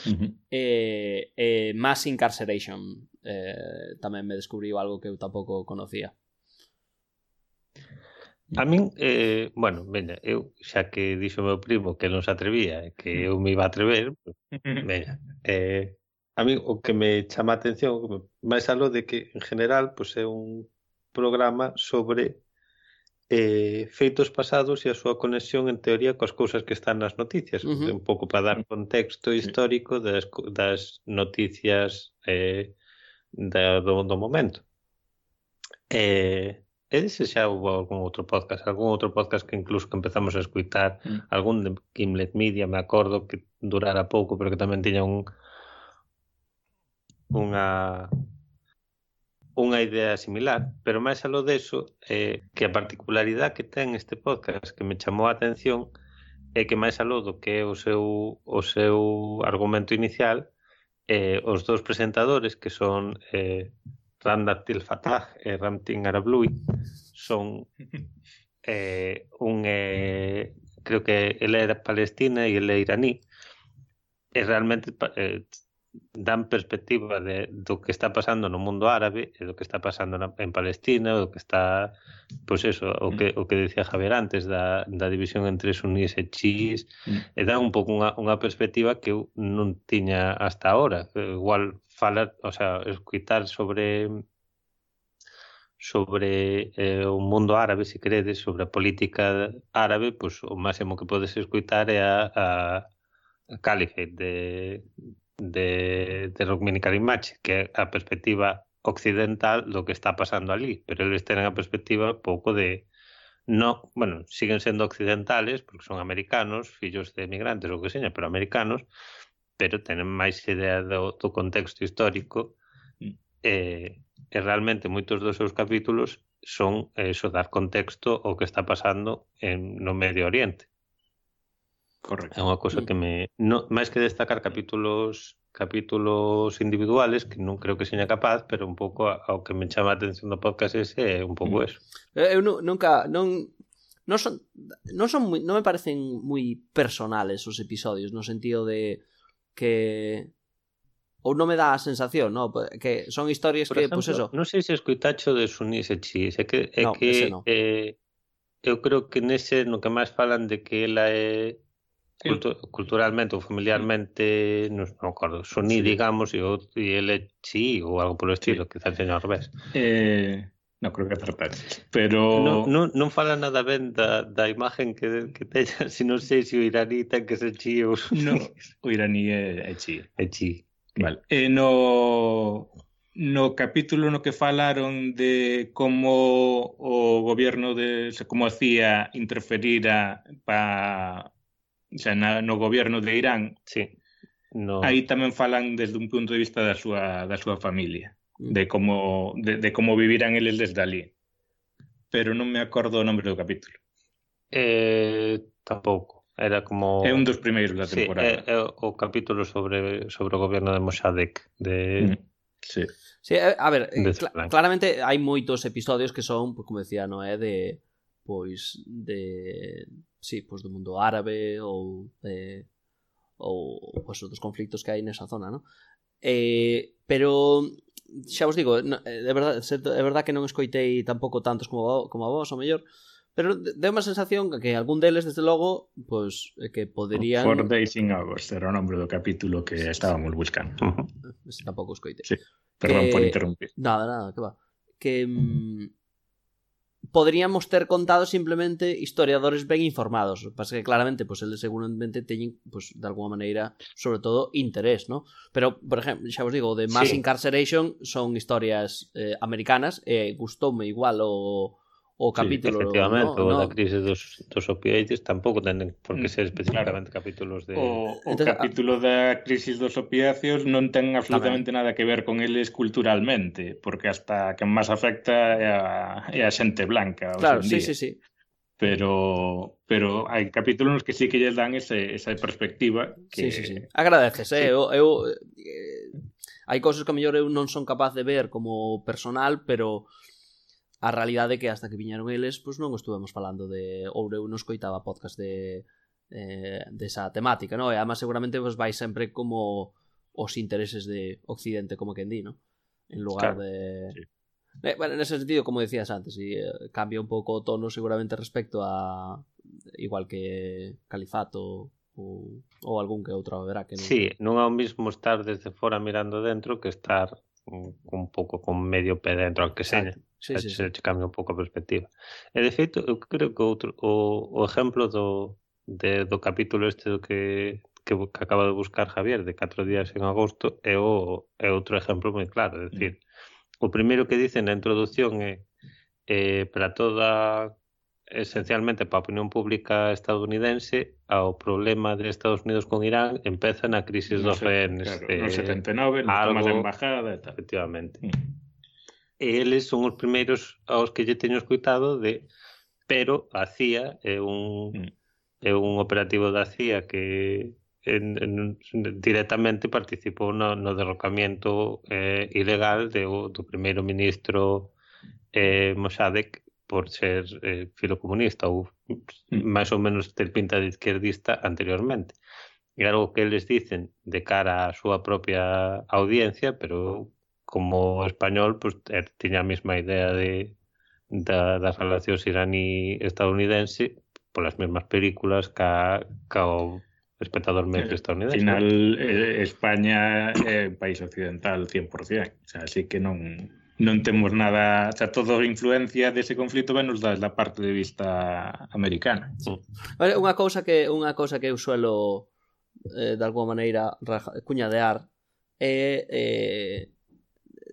Uh -huh. eh, eh, Mass Incarceration eh, tamén me descubriu algo que eu tampouco conocía. A min, eh, bueno, veña, eu xa que dixo meu primo que non se atrevía e que eu me iba a atrever, pues, veña, eh, a min o que me chama a atención, máis algo de que en general, pois pues, é un programa sobre eh, feitos pasados e a súa conexión en teoría coas cousas que están nas noticias, uh -huh. un pouco para dar contexto histórico das, das noticias eh, da, do, do momento. Eh, e dixe xa houve algún outro podcast, algún outro podcast que incluso que empezamos a escuitar, mm. algún de Gimlet Media, me acordo que durara pouco, pero que tamén tiña un unha unha idea similar, pero máis alo deso eh, que a particularidade que ten este podcast que me chamou a atención é que máis alo do que o seu, o seu argumento inicial eh, os dous presentadores que son eh, Randa Fatah e Ramtin Arablui son eh, un eh, creo que ele era palestina e ele é iraní e realmente eh, dan perspectiva de, do que está pasando no mundo árabe e do que está pasando na, en Palestina, do que está, pois pues eso, o que, mm. o que decía Javier antes, da, da división entre sunís e chiís, mm. e dan un pouco unha, unha perspectiva que eu non tiña hasta ahora. Igual falar, o sea, escutar sobre sobre eh, o mundo árabe, se credes, sobre a política árabe, pois pues, o máximo que podes escutar é a, a, a Caliphate de de, de Rukmini Karimach, que é a perspectiva occidental do que está pasando ali, pero eles tenen a perspectiva pouco de no, bueno, siguen sendo occidentales porque son americanos, fillos de emigrantes ou que seña, pero americanos, pero tenen máis idea do, do contexto histórico. Mm. E, e realmente moitos dos seus capítulos son eh, eso, dar contexto ao que está pasando en, no Medio Oriente. Correcto. É unha cousa que me... No, máis que destacar capítulos capítulos individuales que non creo que seña capaz, pero un pouco ao que me chama a atención do podcast ese é un pouco mm. eso. Eh, eu nunca non non son non son moi, non me parecen moi personales os episodios no sentido de que ou non me dá a sensación, no, que son historias Por que exemplo, pues eso. Non sei se escoitacho de Sunise Chi, é que é no, que no. eh, eu creo que nese no que máis falan de que ela é Cultu culturalmente ou familiarmente, non, non acordo, son sí. digamos, e, o, e ele sí, ou algo polo estilo, sí. quizás teña ao revés. Eh, non creo que acertar, pero... Non, non, non fala nada ben da, da imagen que, que teña, se non sei se o iraní ten que ser chi ou... No, o iraní é, é chi. É chi. Vale. E no, no capítulo no que falaron de como o goberno de como hacía interferir a, pa xa na, no goberno de Irán. Sí. No. Aí tamén falan desde un punto de vista da súa da súa familia, de como de, de como vivirán eles desde ali. Pero non me acordo o nome do capítulo. Eh, tampouco. Era como É un dos primeiros da temporada. Sí, é, é o capítulo sobre sobre o goberno de Mossadegh de mm. Sí. sí. A ver, eh, cl claramente hai moitos episodios que son, como decía Noé, de pois de sí, pois do mundo árabe ou de ou pois, dos conflictos que hai nesa zona, no? Eh, pero xa vos digo, eh, de verdade, é verdade que non escoitei tampouco tantos como, como a vos, ou mellor, pero deu unha sensación que algún deles, desde logo, pois, eh, que poderían... Four Days in August era o nome do capítulo que estábamos buscando. Ese tampouco escoitei. Sí. Perdón que... por interrumpir. Nada, nada, que va. Que... Mm poderíamos ter contado simplemente historiadores ben informados. Pasa que claramente, pues, eles seguramente teñen, pues, de alguma maneira, sobre todo, interés, ¿no? Pero, por exemplo, xa vos digo, de Mass sí. Incarceration son historias eh, americanas e gustoume igual o o capítulo sí, efectivamente, ¿no? o da crise dos, dos opioides tampouco tenden por que mm, ser especificamente claro. capítulos de... O, o Entonces, capítulo a... da crisis dos opiáceos non ten absolutamente Tamén. nada que ver con eles culturalmente, porque hasta que máis afecta é a, é a xente blanca. Claro, sí, sí, sí. Pero pero hai capítulos nos que sí que lles dan ese, esa perspectiva que... Sí, sí, sí. Agradeces, eh? Sí. Eu, eu, eh, hai cousas que a mellor eu non son capaz de ver como personal, pero A realidade é que hasta que viñeron eles, pois non estuvemos falando de ou eu non escoitaba podcast de eh, desa temática, non? E además seguramente vos vai sempre como os intereses de Occidente, como que di, non? En lugar claro, de... Sí. Eh, bueno, en ese sentido, como decías antes, y, eh, cambia un pouco o tono seguramente respecto a igual que Califato ou, ou algún que outro verá que non... Sí, non é o mismo estar desde fora mirando dentro que estar un pouco con medio pé dentro, aunque seña. Sí, se, sí, se sí. cambia un pouco a perspectiva. E de feito, eu creo que outro, o, o exemplo do, de, do capítulo este do que, que, que acaba de buscar Javier de 4 días en agosto é, o, é outro exemplo moi claro. É dicir, mm. o primeiro que dicen na introducción é eh, para toda esencialmente para a opinión pública estadounidense ao problema de Estados Unidos con Irán empeza na crisis no dos rehenes claro, eh, no 79, na algo, toma da embajada e tal. efectivamente mm. e eles son os primeiros aos que lle teño escuitado de pero a CIA é un mm. é un operativo da CIA que en, en, directamente participou no, no derrocamiento eh, ilegal de, do primeiro ministro eh, Mossadegh por ser eh, filocomunista ou mm. máis ou menos ter pinta de izquierdista anteriormente. E algo que eles dicen de cara á súa propia audiencia, pero como español, pues, eh, tiña a mesma idea de, da, das relacións iraní-estadounidense polas mesmas películas ca, ca o espectador medio estadounidense. Al final, eh, España é eh, país occidental 100%, o sea, así que non non temos nada, xa todo a influencia dese conflito venos da, da parte de vista americana. Sí. Vale, unha cousa que unha cousa que eu suelo eh, de alguma maneira cuñadear é eh,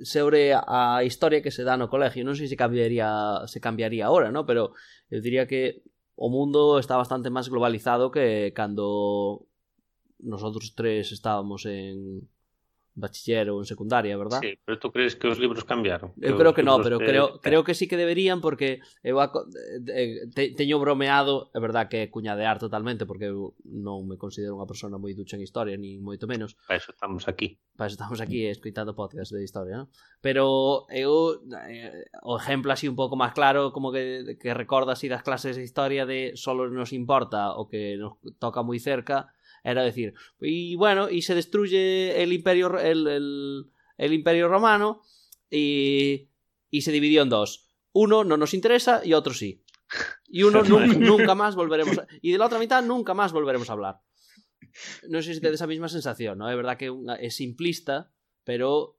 sobre a historia que se dá no colegio. Non sei se cambiaría se cambiaría agora, ¿no? pero eu diría que o mundo está bastante máis globalizado que cando nosotros tres estábamos en bachiller ou en secundaria, verdad? Sí, pero tú crees que os libros cambiaron? Eu creo que non, pero de... creo, creo que sí que deberían porque eu a, eh, te, teño bromeado, é verdad que cuñadear totalmente porque eu non me considero unha persona moi ducha en historia, ni moito menos. Para eso estamos aquí. Para eso estamos aquí escoitando podcast de historia, ¿no? Pero eu, eh, o exemplo así un pouco máis claro, como que, que recordas así das clases de historia de solo nos importa o que nos toca moi cerca, era decir, y bueno, y se destruye el imperio, el, el, el imperio romano y, y se dividió en dos. Uno no nos interesa y otro sí. Y uno nunca, más volveremos a... Y de la otra mitad nunca más volveremos a hablar. No sé si te da esa misma sensación, ¿no? Es verdad que es simplista, pero...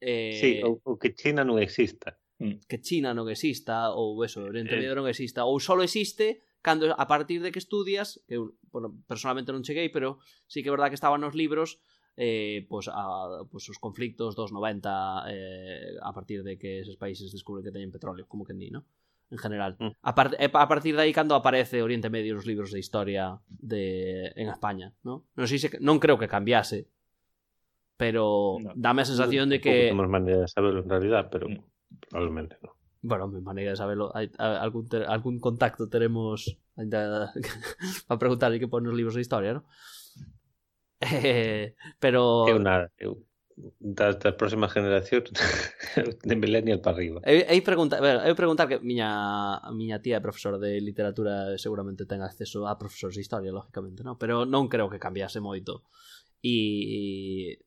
Eh... Sí, o, o que China non exista. Que China non exista, ou eso, Oriente Medio non exista, ou solo existe cando a partir de que estudias, que bueno, personalmente non cheguei, pero sí que é verdad que estaban nos libros eh, pues, a, pues os conflictos dos 90 eh, a partir de que esos países descubren que teñen petróleo, como que di, ¿no? En general. Mm. A, par a partir de aí cando aparece Oriente Medio nos libros de historia de en España, ¿no? Non sei se non creo que cambiase, pero no. dame a sensación de que maneira de saberlo en realidad, pero mm. probablemente non bueno, mi maneira de saberlo hai, algún, ter, algún contacto teremos ainda para preguntar que pon nos libros de historia, non? Eh, pero eu nada, eu das, das próximas generacións de millennial para arriba. Eu, eu preguntar, bueno, eu preguntar que miña miña tía é profesora de literatura, seguramente ten acceso a profesores de historia, lógicamente, non? Pero non creo que cambiase moito. E,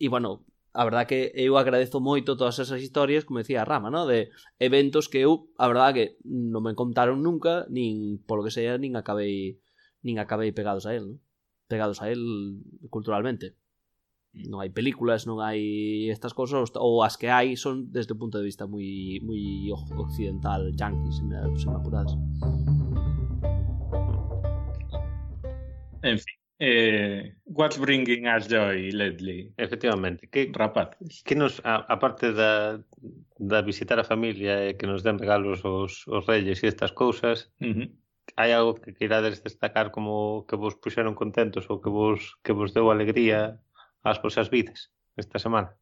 e bueno, a verdad que eu agradezo moito todas esas historias, como decía a Rama, ¿no? de eventos que eu, a verdad que non me contaron nunca, nin polo que sea, nin acabei nin acabei pegados a él, ¿no? pegados a él culturalmente. Non hai películas, non hai estas cosas, ou as que hai son desde o punto de vista moi moi occidental, yanqui, se me, se me apurades. En fin, Eh, what's bringing us joy lately? Efectivamente. Que, rapaz, Que nos, a, a parte da, da visitar a familia e que nos den regalos os, os reyes e estas cousas, uh -huh. hai algo que queirades destacar como que vos puxeron contentos ou que vos, que vos deu alegría ás vosas vidas esta semana?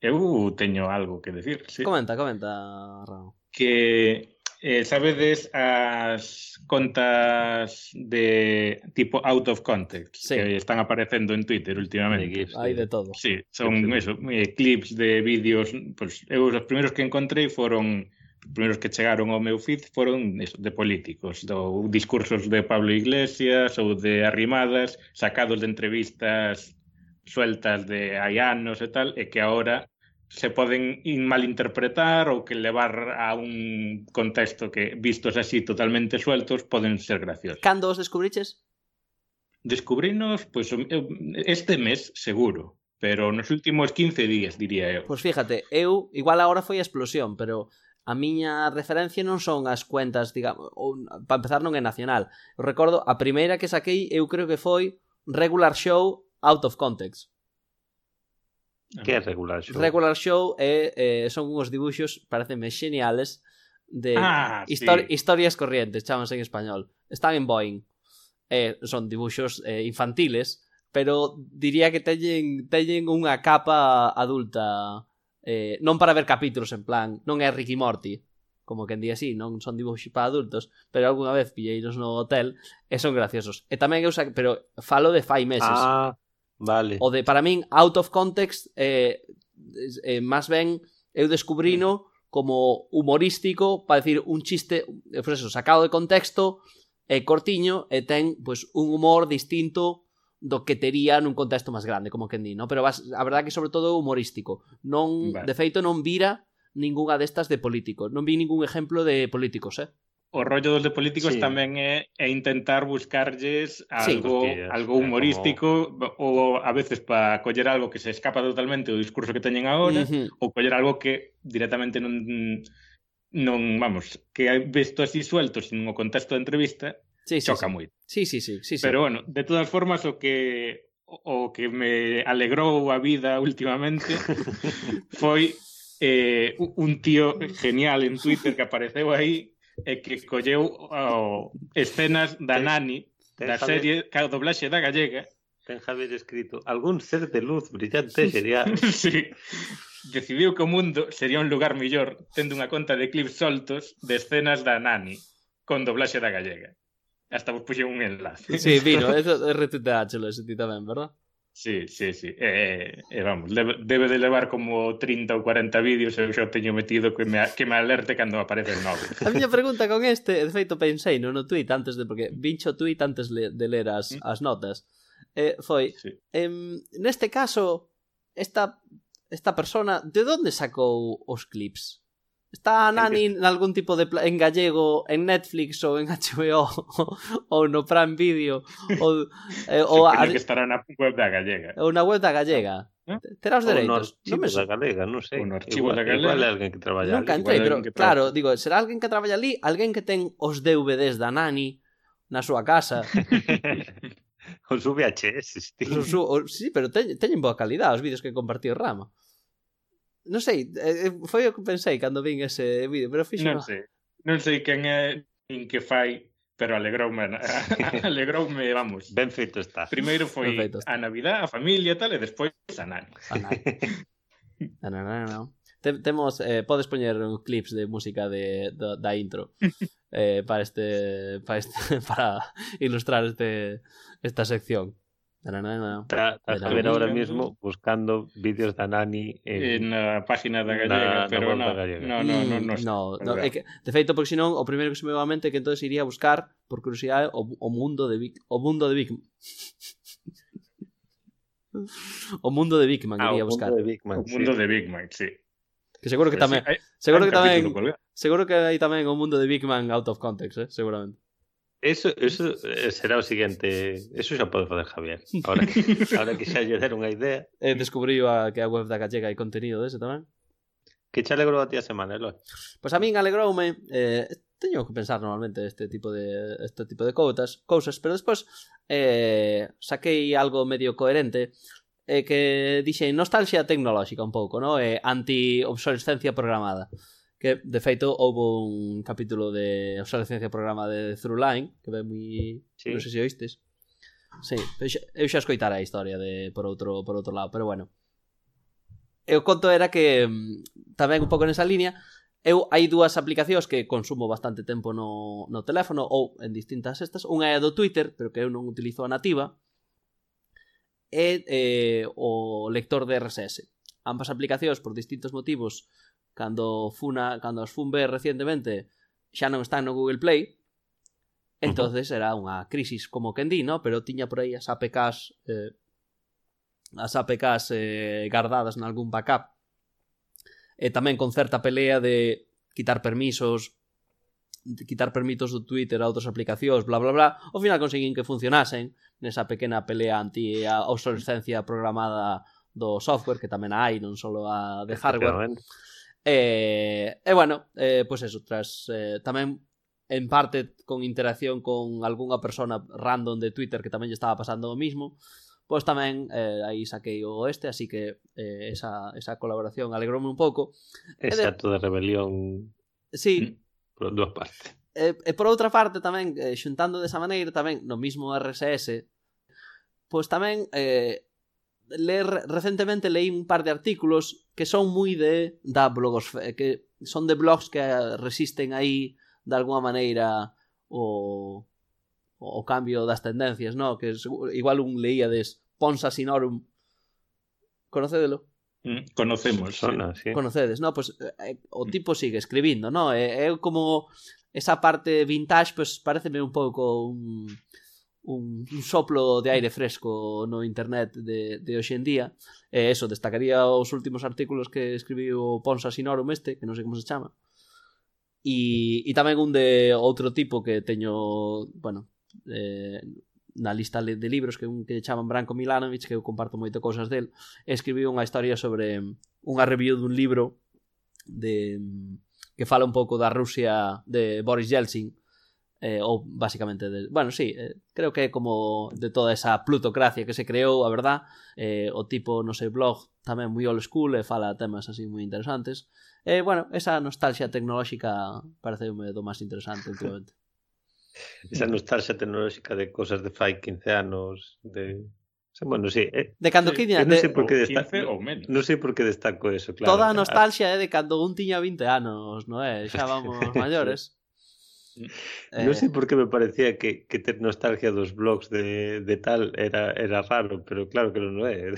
Eu teño algo que decir, sí. Comenta, comenta, Raúl. Que eh, sabedes as contas de tipo out of context sí. que están aparecendo en Twitter últimamente. Hai de todo. Sí, son sí. eso, eh, clips de vídeos, pues eu os primeiros que encontrei foron os primeiros que chegaron ao meu feed foron eso, de políticos, do discursos de Pablo Iglesias ou de Arrimadas, sacados de entrevistas sueltas de hai anos e tal, e que agora se poden malinterpretar ou que levar a un contexto que vistos así totalmente sueltos poden ser graciosos. Cando os descubriches? Descubrinos, pois, pues, este mes seguro, pero nos últimos 15 días, diría eu. Pois pues fíjate, eu, igual agora foi a explosión, pero a miña referencia non son as cuentas, digamos, ou, para empezar non é nacional. Eu recordo, a primeira que saquei, eu creo que foi Regular Show Out of Context Que é Regular Show? Regular Show é, eh, son uns dibuxos, parecenme xeniales, de ah, histori sí. historias corrientes, chamanse en español. Están en Boeing. Eh, son dibuxos eh, infantiles, pero diría que teñen, teñen unha capa adulta. Eh, non para ver capítulos, en plan, non é Ricky Morty, como que en día así, non son dibuxos para adultos, pero algunha vez pilleiros no hotel e son graciosos. E tamén eu sa... pero falo de fai meses. Ah, Vale. O de, para min, out of context, eh, eh, máis ben, eu descubrino como humorístico para decir un chiste, eh, pues eso, sacado de contexto, e cortiño, e ten pues, un humor distinto do que tería nun contexto máis grande, como que di, no? Pero vas, a verdade que sobre todo humorístico. Non, vale. de feito non vira ningunha destas de políticos. Non vi ningún exemplo de políticos, eh? o rollo dos de políticos sí. tamén é, é intentar buscarlles algo sí, algo humorístico como... ou a veces para coller algo que se escapa totalmente do discurso que teñen agora uh -huh. ou coller algo que directamente non non, vamos, que hai visto así suelto sin o contexto da entrevista sí, sí, choca sí. moito. Sí, sí, sí, sí, sí. Pero bueno, de todas formas o que o que me alegrou a vida últimamente foi eh, un tío genial en Twitter que apareceu aí é que colleu oh, escenas da Nani, da serie, ca doblaxe da gallega, Ten Javier escrito, algún ser de luz brillante sería... sí. Decidiu que o mundo sería un lugar mellor tendo unha conta de clips soltos de escenas da Nani con doblaxe da gallega. Hasta vos puxen un enlace. Sí, vino, eso retuiteáchelo, ese ti tamén, verdad? Sí, sí, sí. Eh, eh, eh vamos, debe, debe de levar como 30 ou 40 vídeos eu xa teño metido que me, que me alerte cando aparece o novo. A miña pregunta con este, de feito pensei no, no tweet antes de, porque vincho tweet antes de ler as, mm. as notas, eh, foi, sí. em, neste caso, esta, esta persona, de onde sacou os clips? Está a Nani algún tipo de en gallego en Netflix ou en HBO ou no Prime Video ou, eh, ou a... que estará na web da gallega. Ou na web da gallega. ¿Eh? Terá os dereitos. Ou no archivo non me... da galega, non sei. Un archivo igual, da galega. Igual é alguén que traballa Nunca ali. Entrei, pero, claro, digo, será alguén que traballa ali, alguén que ten os DVDs da Nani na súa casa. os VHS, tío. Os, os, sí, pero teñen boa calidad os vídeos que compartiu Rama. Non sei, eh, eh, foi o que pensei cando vin ese vídeo, pero fixo... Non sei, non sei quen é nin que fai, pero alegroume, alegroume, vamos. Ben feito está. Primeiro foi feito está. a Navidad, a familia e tal, e despois a Nani. A Nani. a Nani, no, no. Te, temos, eh, podes poñer un clips de música de, da, da intro eh, para este, para este para ilustrar este esta sección. Na, na, na. Está, está a ver ahora mismo buscando vídeos da Nani en, en a página da gallega, na, pero na, gallega. no, no, no, no, no, no, no é que, de feito, porque senón o primeiro que se me va a mente é que entonces iría a buscar por curiosidade o, o mundo de Vic, o mundo de Vic. o mundo de Bigman ah, iría a buscar. Mundo o mundo sí. de Bigman, sí. Que seguro que pues tamén, sí, hai, seguro hai que tamén, colgado. seguro que hai tamén o mundo de Bigman out of context, eh, seguramente. Eso, eso eh, será o siguiente Eso xa pode fazer Javier Ahora que, ahora que xa lle deron unha idea eh, Descubriu a, que a web da Gallega hai contenido dese tamén Que xa alegrou a ti a semana, Eloi? Pois pues a min alegroume eh, Teño que pensar normalmente este tipo de este tipo de cousas, cousas Pero despois eh, saquei algo medio coherente eh, que dixen nostalgia tecnolóxica un pouco, no? Eh, anti-obsolescencia programada que de feito houve un capítulo de obsolescencia programa de Throughline que ve moi sí. non sei se oístes sí, eu xa, eu xa escoitara a historia de por outro por outro lado pero bueno eu conto era que mm, tamén un pouco nesa línea Eu hai dúas aplicacións que consumo bastante tempo no, no teléfono ou en distintas estas. Unha é do Twitter, pero que eu non utilizo a nativa. E eh, o lector de RSS. Ambas aplicacións, por distintos motivos, cando funa, cando os fun ver recentemente xa non están no Google Play entonces era unha crisis como quen di, no? pero tiña por aí as APKs eh, as APKs eh, guardadas nalgún backup e tamén con certa pelea de quitar permisos de quitar permisos do Twitter a outras aplicacións, bla bla bla, ao final conseguín que funcionasen nesa pequena pelea anti a obsolescencia programada do software que tamén hai, non só a de hardware. E, e bueno, eh, pois eso, tras eh, tamén en parte con interacción con algunha persona random de Twitter que tamén lle estaba pasando o mismo, pois tamén eh, aí saquei o este, así que eh, esa, esa colaboración alegroume un pouco. Ese acto de... de rebelión. Sí. Mm, por dúas partes. E, e por outra parte tamén, eh, xuntando desa maneira tamén no mismo RSS, pois tamén eh, ler, recentemente leí un par de artículos que son moi de da blogosfera, eh, que son de blogs que resisten aí de alguma maneira o o cambio das tendencias, no? Que es, igual un leía des Ponsa Sinorum. Conocedelo? Mm, conocemos, sona, sí. Conocedes, no? Pois pues, eh, eh, o tipo sigue escribindo, no? É, eh, é eh, como esa parte vintage, pois pues, pareceme un pouco un un, un soplo de aire fresco no internet de, de hoxe en día. E eso, destacaría os últimos artículos que escribiu Ponsa Sinorum este, que non sei como se chama. E, e tamén un de outro tipo que teño bueno, eh, na lista de libros que un que chaman Branko Milanovic que eu comparto moito cousas del escribiu unha historia sobre unha review dun libro de que fala un pouco da Rusia de Boris Yeltsin eh, ou basicamente de, bueno, sí, eh, creo que é como de toda esa plutocracia que se creou, a verdad, eh, o tipo no sei blog tamén moi old school e fala temas así moi interesantes. E eh, bueno, esa nostalgia tecnolóxica pareceume do máis interesante últimamente. esa nostalgia tecnolóxica de cosas de fai 15 anos, de Bueno, sí, eh, de cando sí, quiña, non sei por que destaco, ou menos. Non sei por que destaco eso, claro. Toda a ah, nostalgia é de cando un tiña 20 anos, non é? Xa vamos maiores. Eh... Non sei por que me parecía que, que ter nostalgia dos blogs de, de tal era, era raro, pero claro que non é.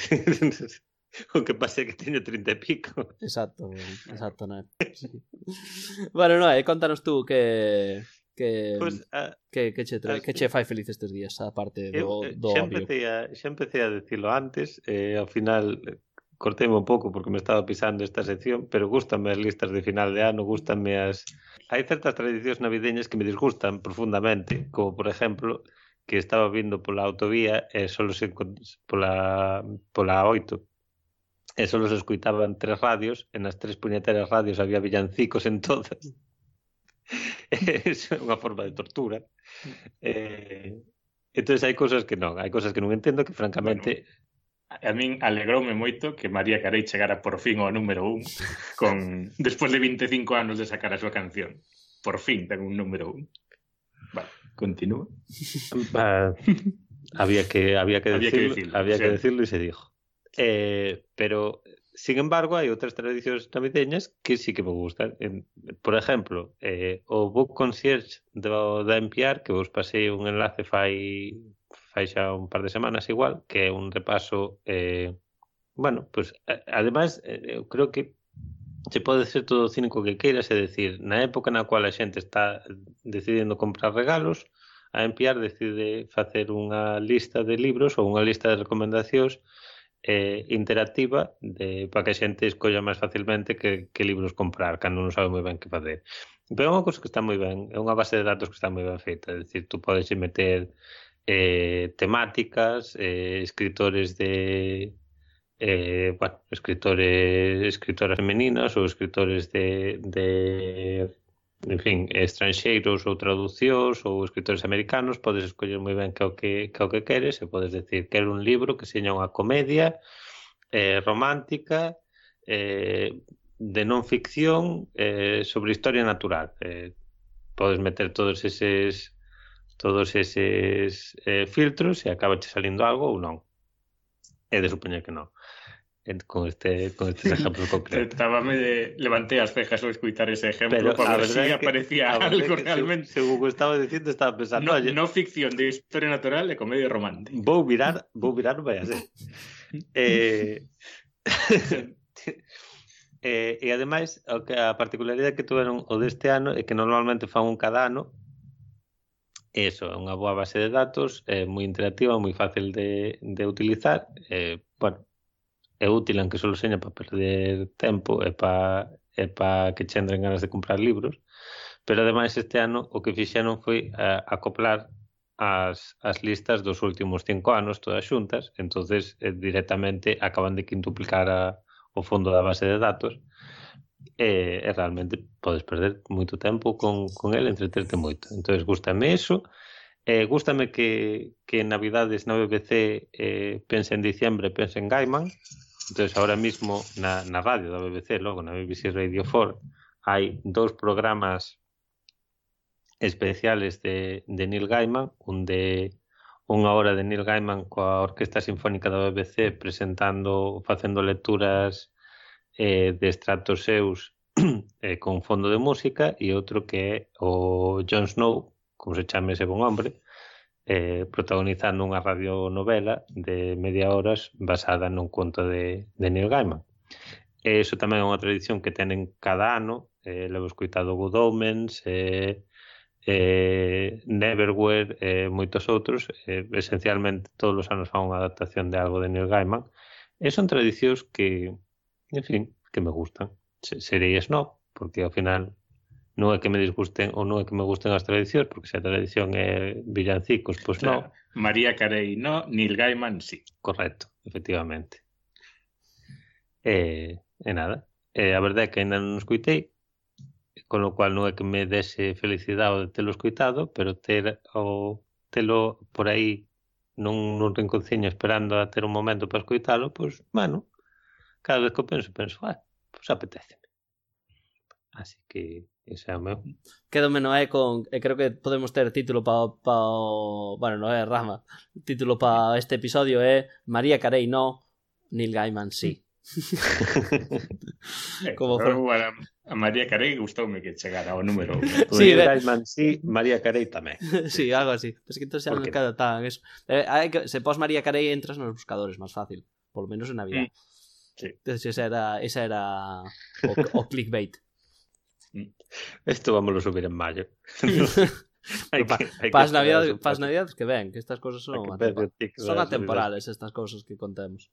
O que pase que teño 30 e pico. Exacto, exacto, non sí. Bueno, non, e contanos tú que que pues, que, que, che, trae, que che fai feliz estes días a parte do, eh, do xa empecé a, xa empecé a decirlo antes eh, ao final cortei un pouco porque me estaba pisando esta sección, pero gustanme as listas de final de ano, gustanme as... Hai certas tradicións navideñas que me disgustan profundamente, como por exemplo que estaba vindo pola autovía e solo se pola pola 8 e solo se escuitaban tres radios e nas tres puñeteras radios había villancicos en todas. É unha forma de tortura. Eh, entón hai cousas que non hai cousas que non entendo que francamente bueno a min alegroume moito que María Carey chegara por fin ao número un con despois de 25 anos de sacar a súa canción. Por fin ten un número un. Vale, continúa. Uh, había que había que había decirlo, que decirlo, había que decirlo e se dijo. Eh, pero sin embargo, hai outras tradicións navideñas que sí que me gustan. Por exemplo, eh, o Book Concierge do, da NPR, que vos pasei un enlace fai fai xa un par de semanas igual, que é un repaso eh, bueno, pois pues, ademais eh, eu creo que se pode ser todo o cínico que queiras, é decir, na época na cual a xente está decidindo comprar regalos, a NPR decide facer unha lista de libros ou unha lista de recomendacións eh, interactiva de, para que a xente escolla máis facilmente que, que libros comprar, cando non sabe moi ben que facer. Pero é unha cousa que está moi ben, é unha base de datos que está moi ben feita, é dicir, tú podes meter eh, temáticas, eh, escritores de eh, bueno, escritores, escritoras femeninas ou escritores de, de en fin, estranxeiros ou traducións ou escritores americanos, podes escoller moi ben que o que, que, o que queres e podes decir que era un libro que seña unha comedia eh, romántica eh, de non ficción eh, sobre historia natural. Eh, podes meter todos eses todos eses eh, filtros e acaba salindo algo ou non. É de supoñer que non. Con este, con este exemplo concreto. Estábame de... Levanté as cejas ao escutar ese exemplo Pero, para ver se aparecía algo que, realmente. Según o que estaba dicindo, estaba pensando... No, no ficción de historia natural e comedia romántica. Vou virar, vou virar, vai a ser. eh... eh, e ademais, a particularidade que tuveron o deste ano é que normalmente fan un cada ano Eso, é unha boa base de datos, é moi interactiva, moi fácil de, de utilizar, eh, bueno, é útil aunque que só seña para perder tempo e para e para que che entren ganas de comprar libros, pero ademais este ano o que fixeron foi eh, acoplar as, as listas dos últimos cinco anos todas xuntas, entonces eh, directamente acaban de quintuplicar a, o fondo da base de datos e, e realmente podes perder moito tempo con, con el, entreterte moito. Entón, gustame eso, eh, gustame que, que en Navidades na BBC eh, pense en diciembre, pense en Gaiman, entón, ahora mismo na, na radio da BBC, logo na BBC Radio 4, hai dous programas especiales de, de Neil Gaiman, un de unha hora de Neil Gaiman coa Orquesta Sinfónica da BBC presentando, facendo lecturas eh, de extractos seus eh, con fondo de música e outro que é o Jon Snow, como se chame ese bon hombre, eh, protagonizando unha radionovela de media horas basada nun conto de, de Neil Gaiman. E iso tamén é unha tradición que tenen cada ano, eh, levo escuitado Good Omens, eh, eh, Neverwhere e eh, moitos outros, eh, esencialmente todos os anos fan unha adaptación de algo de Neil Gaiman, e son tradicións que, en fin, que me gustan. Serei snob, porque ao final non é que me disgusten ou non é que me gusten as tradicións, porque se a tradición é villancicos, pois non. María Carey no, Neil Gaiman sí. Correcto, efectivamente. E, e nada, eh, e a verdade é que ainda non escuitei, con lo cual non é que me dese felicidade de telo escuitado, pero ter o telo por aí non nun rinconciño esperando a ter un momento para escuitalo, pois, bueno, cada vez que penso, ah, pois apetéceme. Así que ese é o meu. Quédome Noé con... E creo que podemos ter título para pa. Bueno, Noé Rama. Título para este episodio é María Carey no, Neil Gaiman sí. Eh, Como pero, bueno, a María Carey gustoume que chegara ao número. Sí, Neil Gaiman sí, María Carey tamén. sí, algo así. Es que ¿Por non qué? queda tan eso. Eh, que, se pos María Carey entras nos buscadores máis fácil. Por lo menos en Navidad. Mm, Sí. Entonces esa era, esa era o, o clickbait. Esto vamos a subir en mayo. Pas que, hay Pas as navidades, navidades que ven, que estas cousas son, atempor ver, son atemporales estas cousas que contamos.